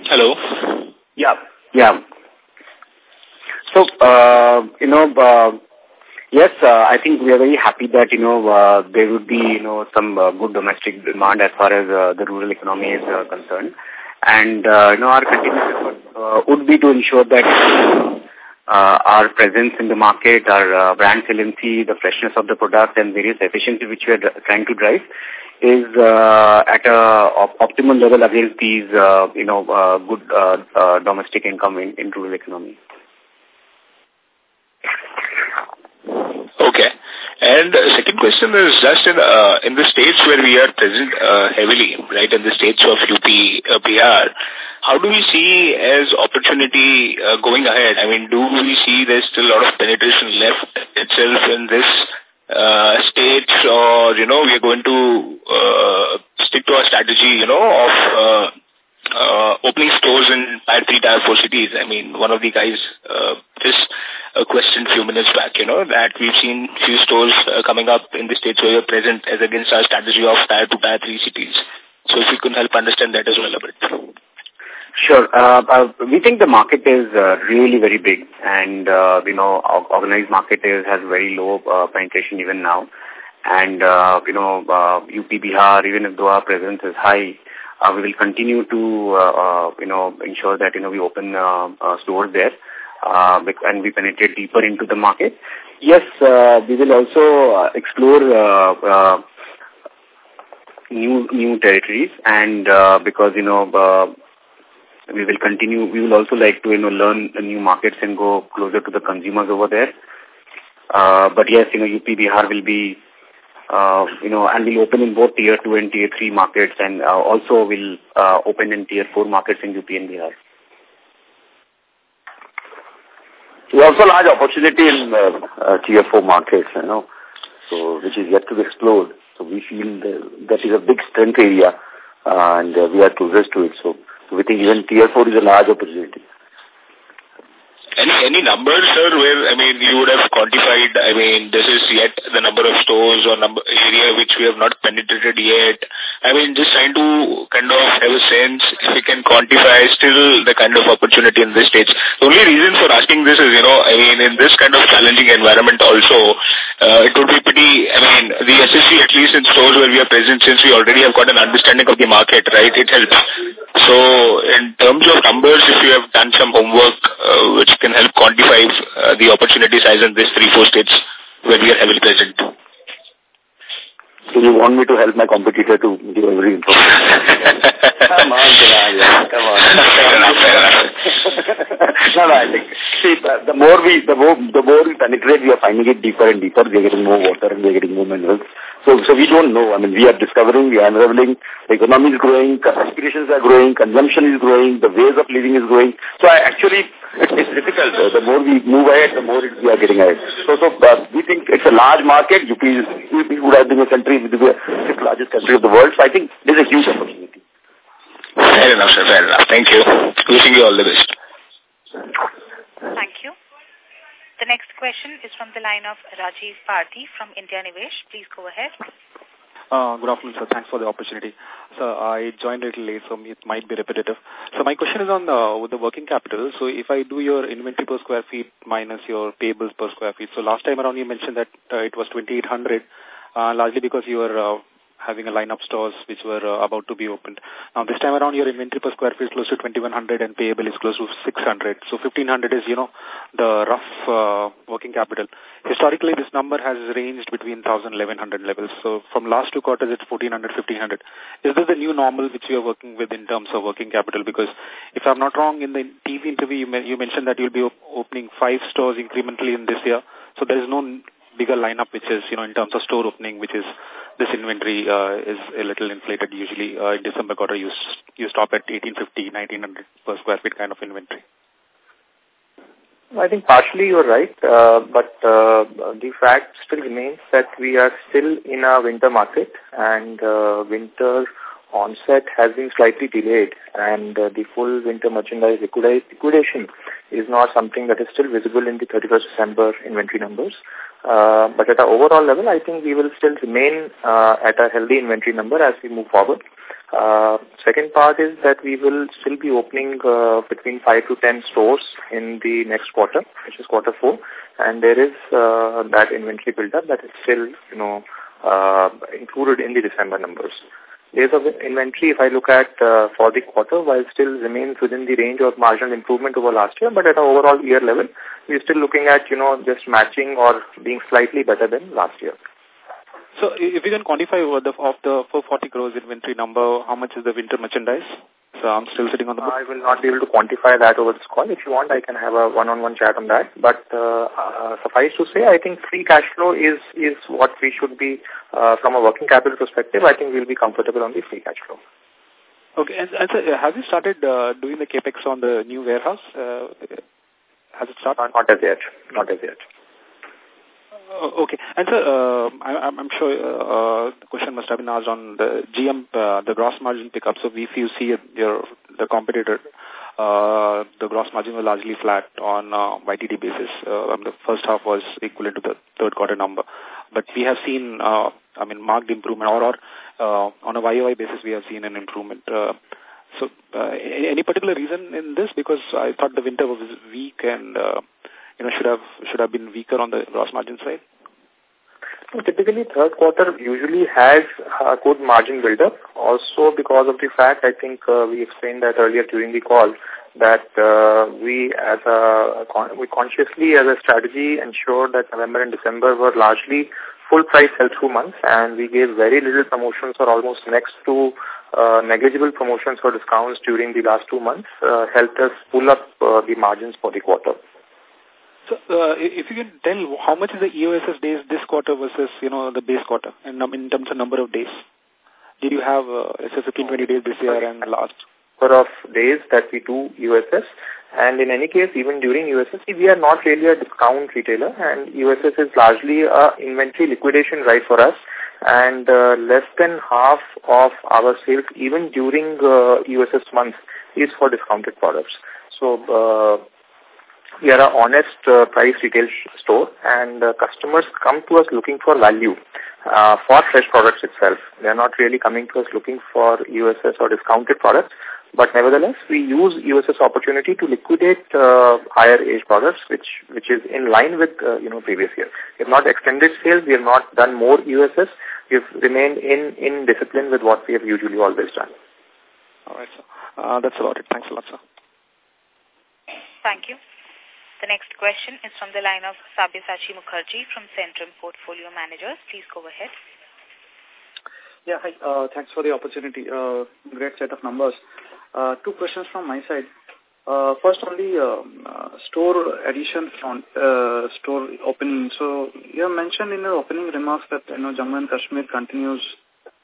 [SPEAKER 13] Hello?
[SPEAKER 6] Yeah, yeah. So, uh, you know, uh, yes, uh, I think we are very happy that, you know, uh, there would be, you know, some uh, good domestic demand as far as uh, the rural economy is uh, concerned. And, uh, you know, our continuous effort uh, would be to ensure that uh, our presence in the market, our uh, brand saliency, the freshness of the product and various efficiency which we are trying to drive is uh, at a op optimal level against these, uh, you know, uh, good uh, uh, domestic income in, in rural economy.
[SPEAKER 13] And second question is just in uh, in the states where we are present uh, heavily, right, in the states of UP, uh, how do we see as opportunity uh, going ahead? I mean, do we see there's still a lot of penetration left itself in this uh, states or, you know, we are going to uh, stick to our strategy, you know, of uh, uh, opening stores in tier 3, tier 4 cities. I mean, one of the guys uh, just uh, questioned a few minutes back, you know, that we've seen few stores uh, coming up in the states where you're present as against our strategy of tier 2, tier 3 cities. So if you can help understand that as well a bit.
[SPEAKER 6] Sure. Uh, uh, we think the market is uh, really very big and, uh, you know, organized market is, has very low uh, penetration even now. And, uh, you know, uh, UP, Bihar, even if though our presence is high, uh, we will continue to, uh, uh, you know, ensure that, you know, we open uh, uh, stores there uh, and we penetrate deeper into the market. Yes, uh, we will also uh, explore uh, uh, new new territories and uh, because, you know, uh, we will continue, we will also like to, you know, learn new markets and go closer to the consumers over there. Uh, but yes, you know, UP Bihar will be uh, you know, and we'll open in both tier 2 and tier 3 markets and uh, also we'll uh, open in tier 4 markets in UP and Bihar.
[SPEAKER 2] We also large opportunity in uh, uh, tier 4 markets, you know, so which is yet to be explored. So we feel that, is a big strength area uh, and uh, we are closest to it. So, so we think even tier 4 is a large opportunity.
[SPEAKER 13] Any any numbers, sir, where, I mean, you would have quantified, I mean, this is yet the number of stores or number area which we have not penetrated yet. I mean, just trying to kind of have a sense if we can quantify still the kind of opportunity in this stage. The only reason for asking this is, you know, I mean, in this kind of challenging environment also, uh, it would be pretty, I mean, the SSG at least in stores where we are present since we already have got an understanding of the market, right, it helps. So, in terms of numbers, if you have done some homework, uh, which can help quantify uh, the opportunity size in these three, four states where we are heavily present.
[SPEAKER 2] So you want me to help my competitor to give every information? come on, yeah, come on.
[SPEAKER 13] fair enough, fair enough.
[SPEAKER 2] no, no, I think, see, the more we, the more, the more we penetrate, we are finding it deeper and deeper. We are getting more water and we are getting more minerals. So, so we don't know. I mean, we are discovering, we are unraveling. The economy is growing, aspirations are growing, consumption is growing, the ways of living is growing. So I actually, it's difficult. Uh, the more we move ahead, the more we are getting ahead. So, so uh, we think it's a large market. UP, is, UP would have been a country, with the fifth largest country of the world. So I think there's a huge opportunity.
[SPEAKER 13] Fair enough, sir. Fair enough. Thank you. Wishing you all the best.
[SPEAKER 4] Thank you. The next question is from the line of Rajiv Bharti from India Nivesh. Please go ahead.
[SPEAKER 14] Uh, good afternoon, sir. Thanks for the opportunity. So I joined a little late, so it might be repetitive. So my question is on the, with the working capital. So if I do your inventory per square feet minus your payables per square feet. So last time around you mentioned that uh, it was 2800, uh, largely because you were uh, having a line of stores which were uh, about to be opened. Now this time around your inventory per square feet is close to 2100 and payable is close to 600. So 1500 is, you know, the rough uh, working capital. Historically this number has ranged between 1000 1100 levels. So from last two quarters it's 1400 1500. Is this the new normal which you are working with in terms of working capital? Because if I'm not wrong in the TV interview you, you mentioned that you'll be op opening five stores incrementally in this year. So there is no bigger lineup which is, you know, in terms of store opening, which is this inventory uh, is a little inflated usually. Uh, in December quarter, you, you stop at 1850, 1900 per square feet kind of inventory.
[SPEAKER 3] I think partially you're right, uh, but uh, the fact still remains that we are still in a winter market and uh, winter onset has been slightly delayed and uh, the full winter merchandise liquidation is not something that is still visible in the 31st December inventory numbers. Uh, but at an overall level, I think we will still remain uh, at a healthy inventory number as we move forward. Uh, second part is that we will still be opening uh, between 5 to 10 stores in the next quarter, which is quarter 4. And there is uh, that inventory build-up that is still, you know, uh, included in the December numbers. Days of inventory, if I look at uh, for the quarter, while still remains within the range of marginal improvement over last year, but at an overall year level, we're still looking at, you know, just matching or being slightly better than last year.
[SPEAKER 14] So if you can quantify the, of the 440 crores inventory number, how much is the winter merchandise? So I'm still sitting on the book.
[SPEAKER 3] I will not be able to quantify that over this call. If you want, I can have a one-on-one -on -one chat on that. But uh, uh, suffice to say, I think free cash flow is is what we should be, uh, from a working capital perspective, I think we'll be comfortable on the free cash flow.
[SPEAKER 14] Okay. And, and so, have you started uh, doing the capex on the new warehouse? Uh, has it started?
[SPEAKER 3] Not as yet. Not as yet.
[SPEAKER 14] Uh, okay. And so, uh, I, I'm sure uh, the question must have been asked on the GM, uh, the gross margin pickup. So if you see your the competitor, uh, the gross margin was largely flat on uh, YTD basis. Uh, the first half was equivalent to the third quarter number. But we have seen, uh, I mean, marked improvement or, or uh, on a YOY basis we have seen an improvement. Uh, so uh, any particular reason in this? Because I thought the winter was weak and uh, you know, should have should have been weaker on the gross margin side?
[SPEAKER 3] So typically, third quarter usually has a good margin build-up. Also, because of the fact, I think uh, we explained that earlier during the call, that uh, we as a we consciously as a strategy ensured that November and December were largely full price sell-through months, and we gave very little promotions or almost next to uh, negligible promotions or discounts during the last two months, uh, helped us pull up uh, the margins for the quarter.
[SPEAKER 14] So, uh, if you can tell how much is the EOSS days this quarter versus, you know, the base quarter in, in terms of number of days? Did you have uh, SS 15, 20 days this year and last?
[SPEAKER 3] Number of days that we do USS. And in any case, even during USS, we are not really a discount retailer and USS is largely a inventory liquidation right for us and uh, less than half of our sales even during uh, USS months is for discounted products. So uh, we are an honest uh, price retail store and uh, customers come to us looking for value uh, for fresh products itself. They are not really coming to us looking for USS or discounted products. But nevertheless, we use USS opportunity to liquidate uh, higher age products, which which is in line with uh, you know previous year. We have not extended sales. We have not done more USS. We have remained in in discipline with what we have usually always done.
[SPEAKER 14] All right, sir. Uh, that's about it. Thanks a lot, sir.
[SPEAKER 4] Thank you. The next question is from the line of Sabyasachi Mukherjee from Centrum Portfolio Managers. Please go ahead.
[SPEAKER 15] Yeah, hi. Uh, thanks for the opportunity. Uh, great set of numbers. Uh, two questions from my side. Uh, first on the uh, uh, store addition front, uh, store opening. So you have mentioned in your opening remarks that you know Jammu and Kashmir continues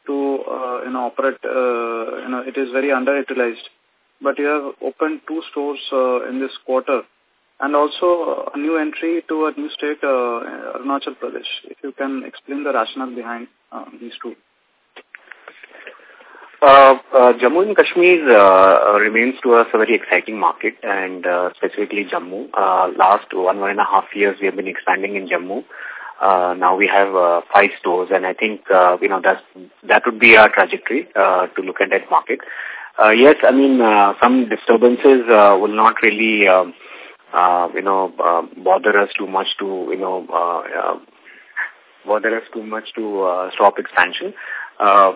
[SPEAKER 15] to uh, you know operate. Uh, you know it is very underutilized, but you have opened two stores uh, in this quarter and also a new entry to a new state, uh, Arunachal Pradesh. If you can explain the rationale behind uh, these two.
[SPEAKER 6] Uh, uh, Jammu and Kashmir uh, uh, remains to us a very exciting market and uh, specifically Jammu. Uh, last one, one and a half years we have been expanding in Jammu. Uh, now we have uh, five stores and I think, uh, you know, that's, that would be our trajectory uh, to look at that market. Uh, yes, I mean, uh, some disturbances uh, will not really uh, you know, uh, bother us too much to, you know, uh, uh, bother us too much to uh, stop expansion. Uh,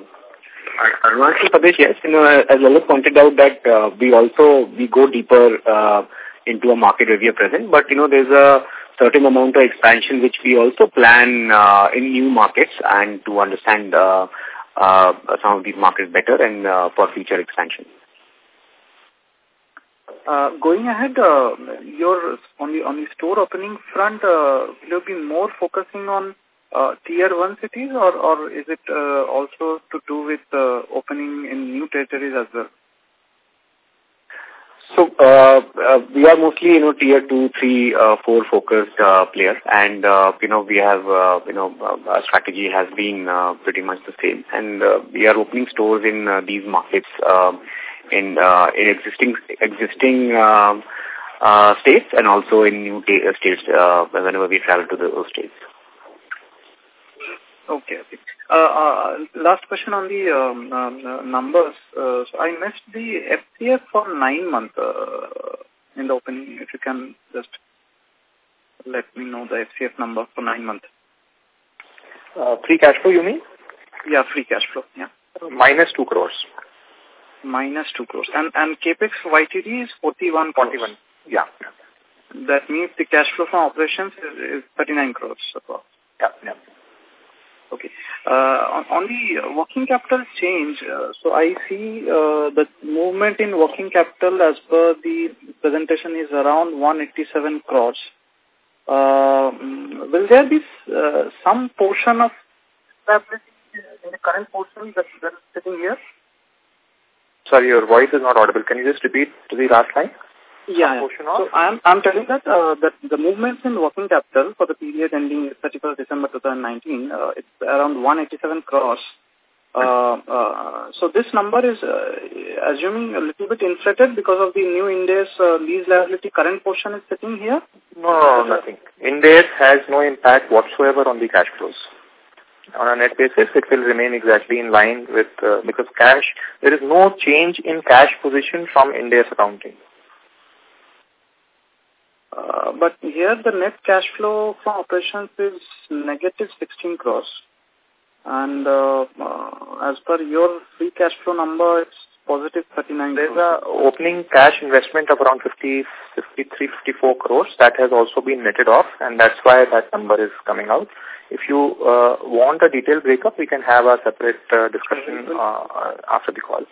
[SPEAKER 6] Arunachal Pradesh, yes, you know, as Lalit pointed out that uh, we also, we go deeper uh, into a market where we are present, but, you know, there's a certain amount of expansion which we also plan uh, in new markets and to understand uh, uh, some of these markets better and uh, for future expansion.
[SPEAKER 15] Uh, going ahead, uh, your on the on the store opening front, uh, will you be more focusing on uh, tier one cities, or or is it uh, also to do with uh, opening in new territories as well?
[SPEAKER 6] So uh, uh, we are mostly, you know, tier two, three, uh, four focused uh, players, and uh, you know we have, uh, you know, uh, our strategy has been uh, pretty much the same, and uh, we are opening stores in uh, these markets uh, in uh, in existing existing uh, uh, states and also in new states uh, whenever we travel to those states.
[SPEAKER 15] Okay. okay. Uh, uh, last question on the um, um, uh, numbers. Uh, so I missed the FCF for nine months uh, in the opening. If you can just let me know the FCF number for nine months.
[SPEAKER 3] Uh, free cash flow, you mean?
[SPEAKER 15] Yeah, free cash flow. Yeah.
[SPEAKER 3] Minus 2 crores.
[SPEAKER 15] Minus 2 crores. And and capex YTD is 41 crores.
[SPEAKER 3] 41. Yeah.
[SPEAKER 15] That means the cash flow from operations is, is 39 crores.
[SPEAKER 3] Yeah, yeah.
[SPEAKER 15] Okay. Uh, on, on the working capital change, uh, so I see uh, the movement in working capital as per the presentation is around 187 crores. Uh, will there be uh, some portion of stability in the current portion that is sitting here?
[SPEAKER 3] Sorry, your voice is not audible. Can you just repeat to the last line?
[SPEAKER 15] Yeah. So I'm I'm telling that uh, that the movements in working capital for the period ending 31st December 2019, uh, it's around 187 crores. Uh, uh, so this number is uh, assuming a little bit inflated because of the new Ind AS uh, lease liability current portion is sitting here?
[SPEAKER 3] No, no, no nothing. Ind AS has no impact whatsoever on the cash flows. On a net basis, it will remain exactly in line with, uh, because cash, there is no change in cash position from Ind AS accounting.
[SPEAKER 15] Uh, but here the net cash flow from operations is negative 16 crores. And uh, uh, as per your free cash flow number, it's positive 39
[SPEAKER 3] There's
[SPEAKER 15] crores.
[SPEAKER 3] a opening cash investment of around 50, 53, 54 crores. That has also been netted off, and that's why that number is coming out. If you uh, want a detailed breakup, we can have a separate uh, discussion uh, after the call.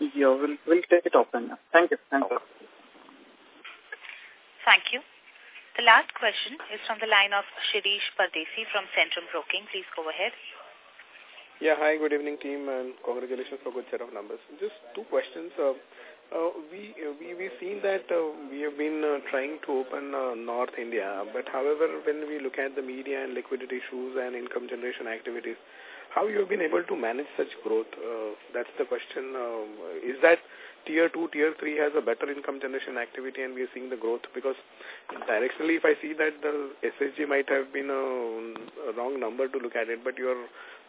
[SPEAKER 15] Yeah, we'll, we'll take it off then. Thank you. Thank you.
[SPEAKER 4] Thank you. The last question is from the line of Shirish Pardeshi from Centrum Broking. Please go ahead.
[SPEAKER 16] Yeah, hi, good evening team and congratulations for a good set of numbers. Just two questions. Uh, uh, we, we, we've seen that uh, we have been uh, trying to open uh, North India, but however, when we look at the media and liquidity issues and income generation activities, how you have been able to manage such growth? Uh, that's the question. Uh, is that tier 2, tier 3 has a better income generation activity and we are seeing the growth? Because directionally, if I see that the SSG might have been a, a wrong number to look at it, but your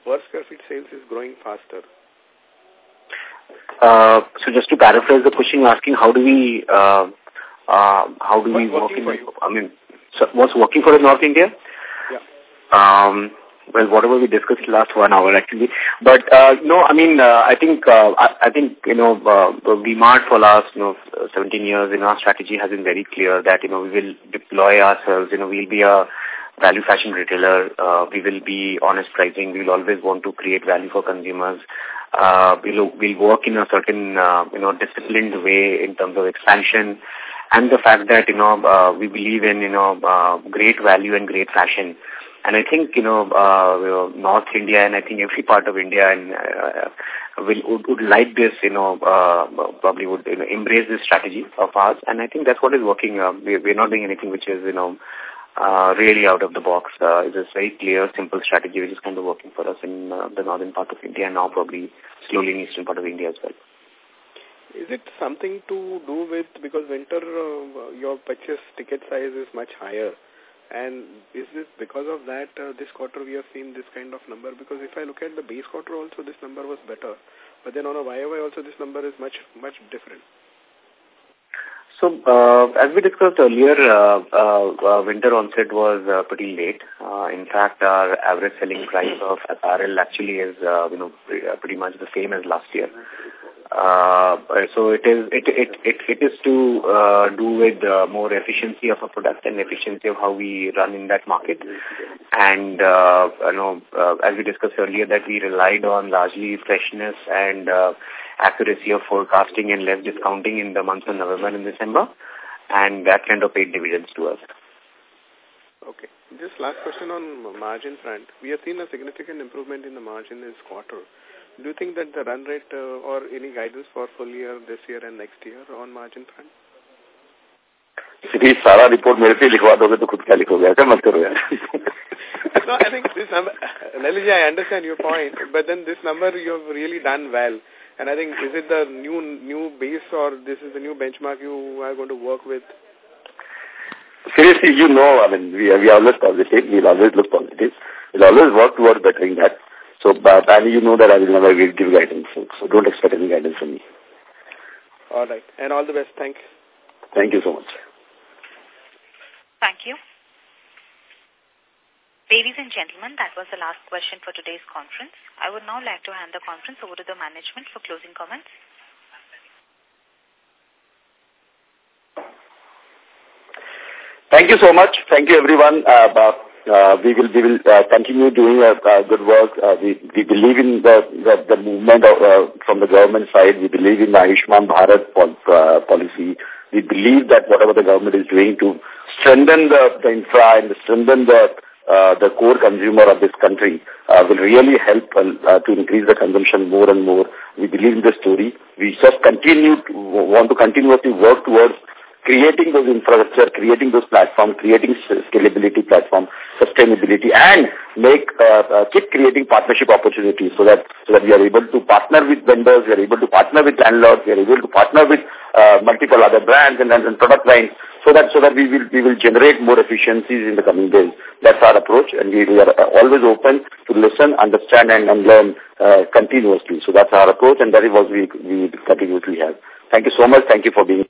[SPEAKER 16] per square feet sales is growing faster.
[SPEAKER 6] Uh, so just to paraphrase the question you're asking, how do we, uh, uh, how do we work in, I mean, so what's working for North India?
[SPEAKER 16] Yeah.
[SPEAKER 6] Um, well, whatever we discussed last one hour actually. But, uh, no, I mean, uh, I think, uh, I, I think, you know, uh, V-Mart for last, you know, 17 years, you know, our strategy has been very clear that, you know, we will deploy ourselves, you know, we'll be a value fashion retailer, uh, we will be honest pricing, we will always want to create value for consumers. Uh, we'll, we'll work in a certain, uh, you know, disciplined way in terms of expansion and the fact that, you know, uh, we believe in, you know, uh, great value and great fashion. And I think, you know, uh, North India and I think every part of India and uh, will would, would like this, you know, uh, probably would you know, embrace this strategy of ours. And I think that's what is working. Uh, we, we're not doing anything which is, you know, uh, really out of the box. Uh, it's a very clear, simple strategy which is kind of working for us in uh, the northern part of India and now probably slowly in eastern part of India as well.
[SPEAKER 16] Is it something to do with, because winter, uh, your purchase ticket size is much higher. And is it because of that uh, this quarter we have seen this kind of number? Because if I look at the base quarter also, this number was better. But then on a YOY also, this number is much, much different.
[SPEAKER 6] So, uh, as we discussed earlier, uh, uh, winter onset was uh, pretty late. Uh, in fact, our average selling price of apparel actually is, uh, you know, pretty much the same as last year. Uh, so it is it it it, it is to uh, do with uh, more efficiency of a product and efficiency of how we run in that market. And uh, you know, uh, as we discussed earlier, that we relied on largely freshness and uh, accuracy of forecasting and less discounting in the months of November and December, and that kind of paid dividends to us.
[SPEAKER 16] Okay. Just last question on margin front. We have seen a significant improvement in the margin this quarter. Do you think that the run rate uh, or any guidance for full year, this year and next year on margin front?
[SPEAKER 2] सिर्फ सारा report मेरे पे लिखवा दोगे तो खुद क्या लिखोगे ऐसा मत करो यार
[SPEAKER 16] no, I think this number, Laliji, I understand your point, but then this number you have really done well. and I think, is it the new new base or this is the new benchmark you are going to work with?
[SPEAKER 2] Seriously, you know, I mean, we are, we are always positive. We'll always look positive. We'll always work towards bettering that. So, but, and you know that I will never give guidance. So, so don't expect any guidance from me.
[SPEAKER 16] All right. And all the best. Thank you.
[SPEAKER 2] Thank you so much.
[SPEAKER 4] Thank you. Ladies and gentlemen, that was the last question for today's conference. I would now like to hand the conference over to the management for closing comments.
[SPEAKER 2] Thank you so much. Thank you, everyone. Uh, uh, we will we will uh, continue doing uh, uh, good work. Uh, we we believe in the the, the movement of, uh, from the government side. We believe in the Ayushman Bharat pol uh, policy. We believe that whatever the government is doing to strengthen the, the infra and strengthen the uh, the core consumer of this country uh, will really help uh, to increase the consumption more and more. We believe in the story. We just continue to, want to continuously work towards creating those infrastructure, creating those platforms, creating scalability platform, sustainability, and make uh, uh, keep creating partnership opportunities so that so that we are able to partner with vendors, we are able to partner with landlords, we are able to partner with uh, multiple other brands and, and, and product lines, so that so that we will we will generate more efficiencies in the coming days. That's our approach, and we, we are always open to listen, understand, and, and learn uh, continuously. So that's our approach, and that is what we we continuously have. Thank you so much. Thank you for being.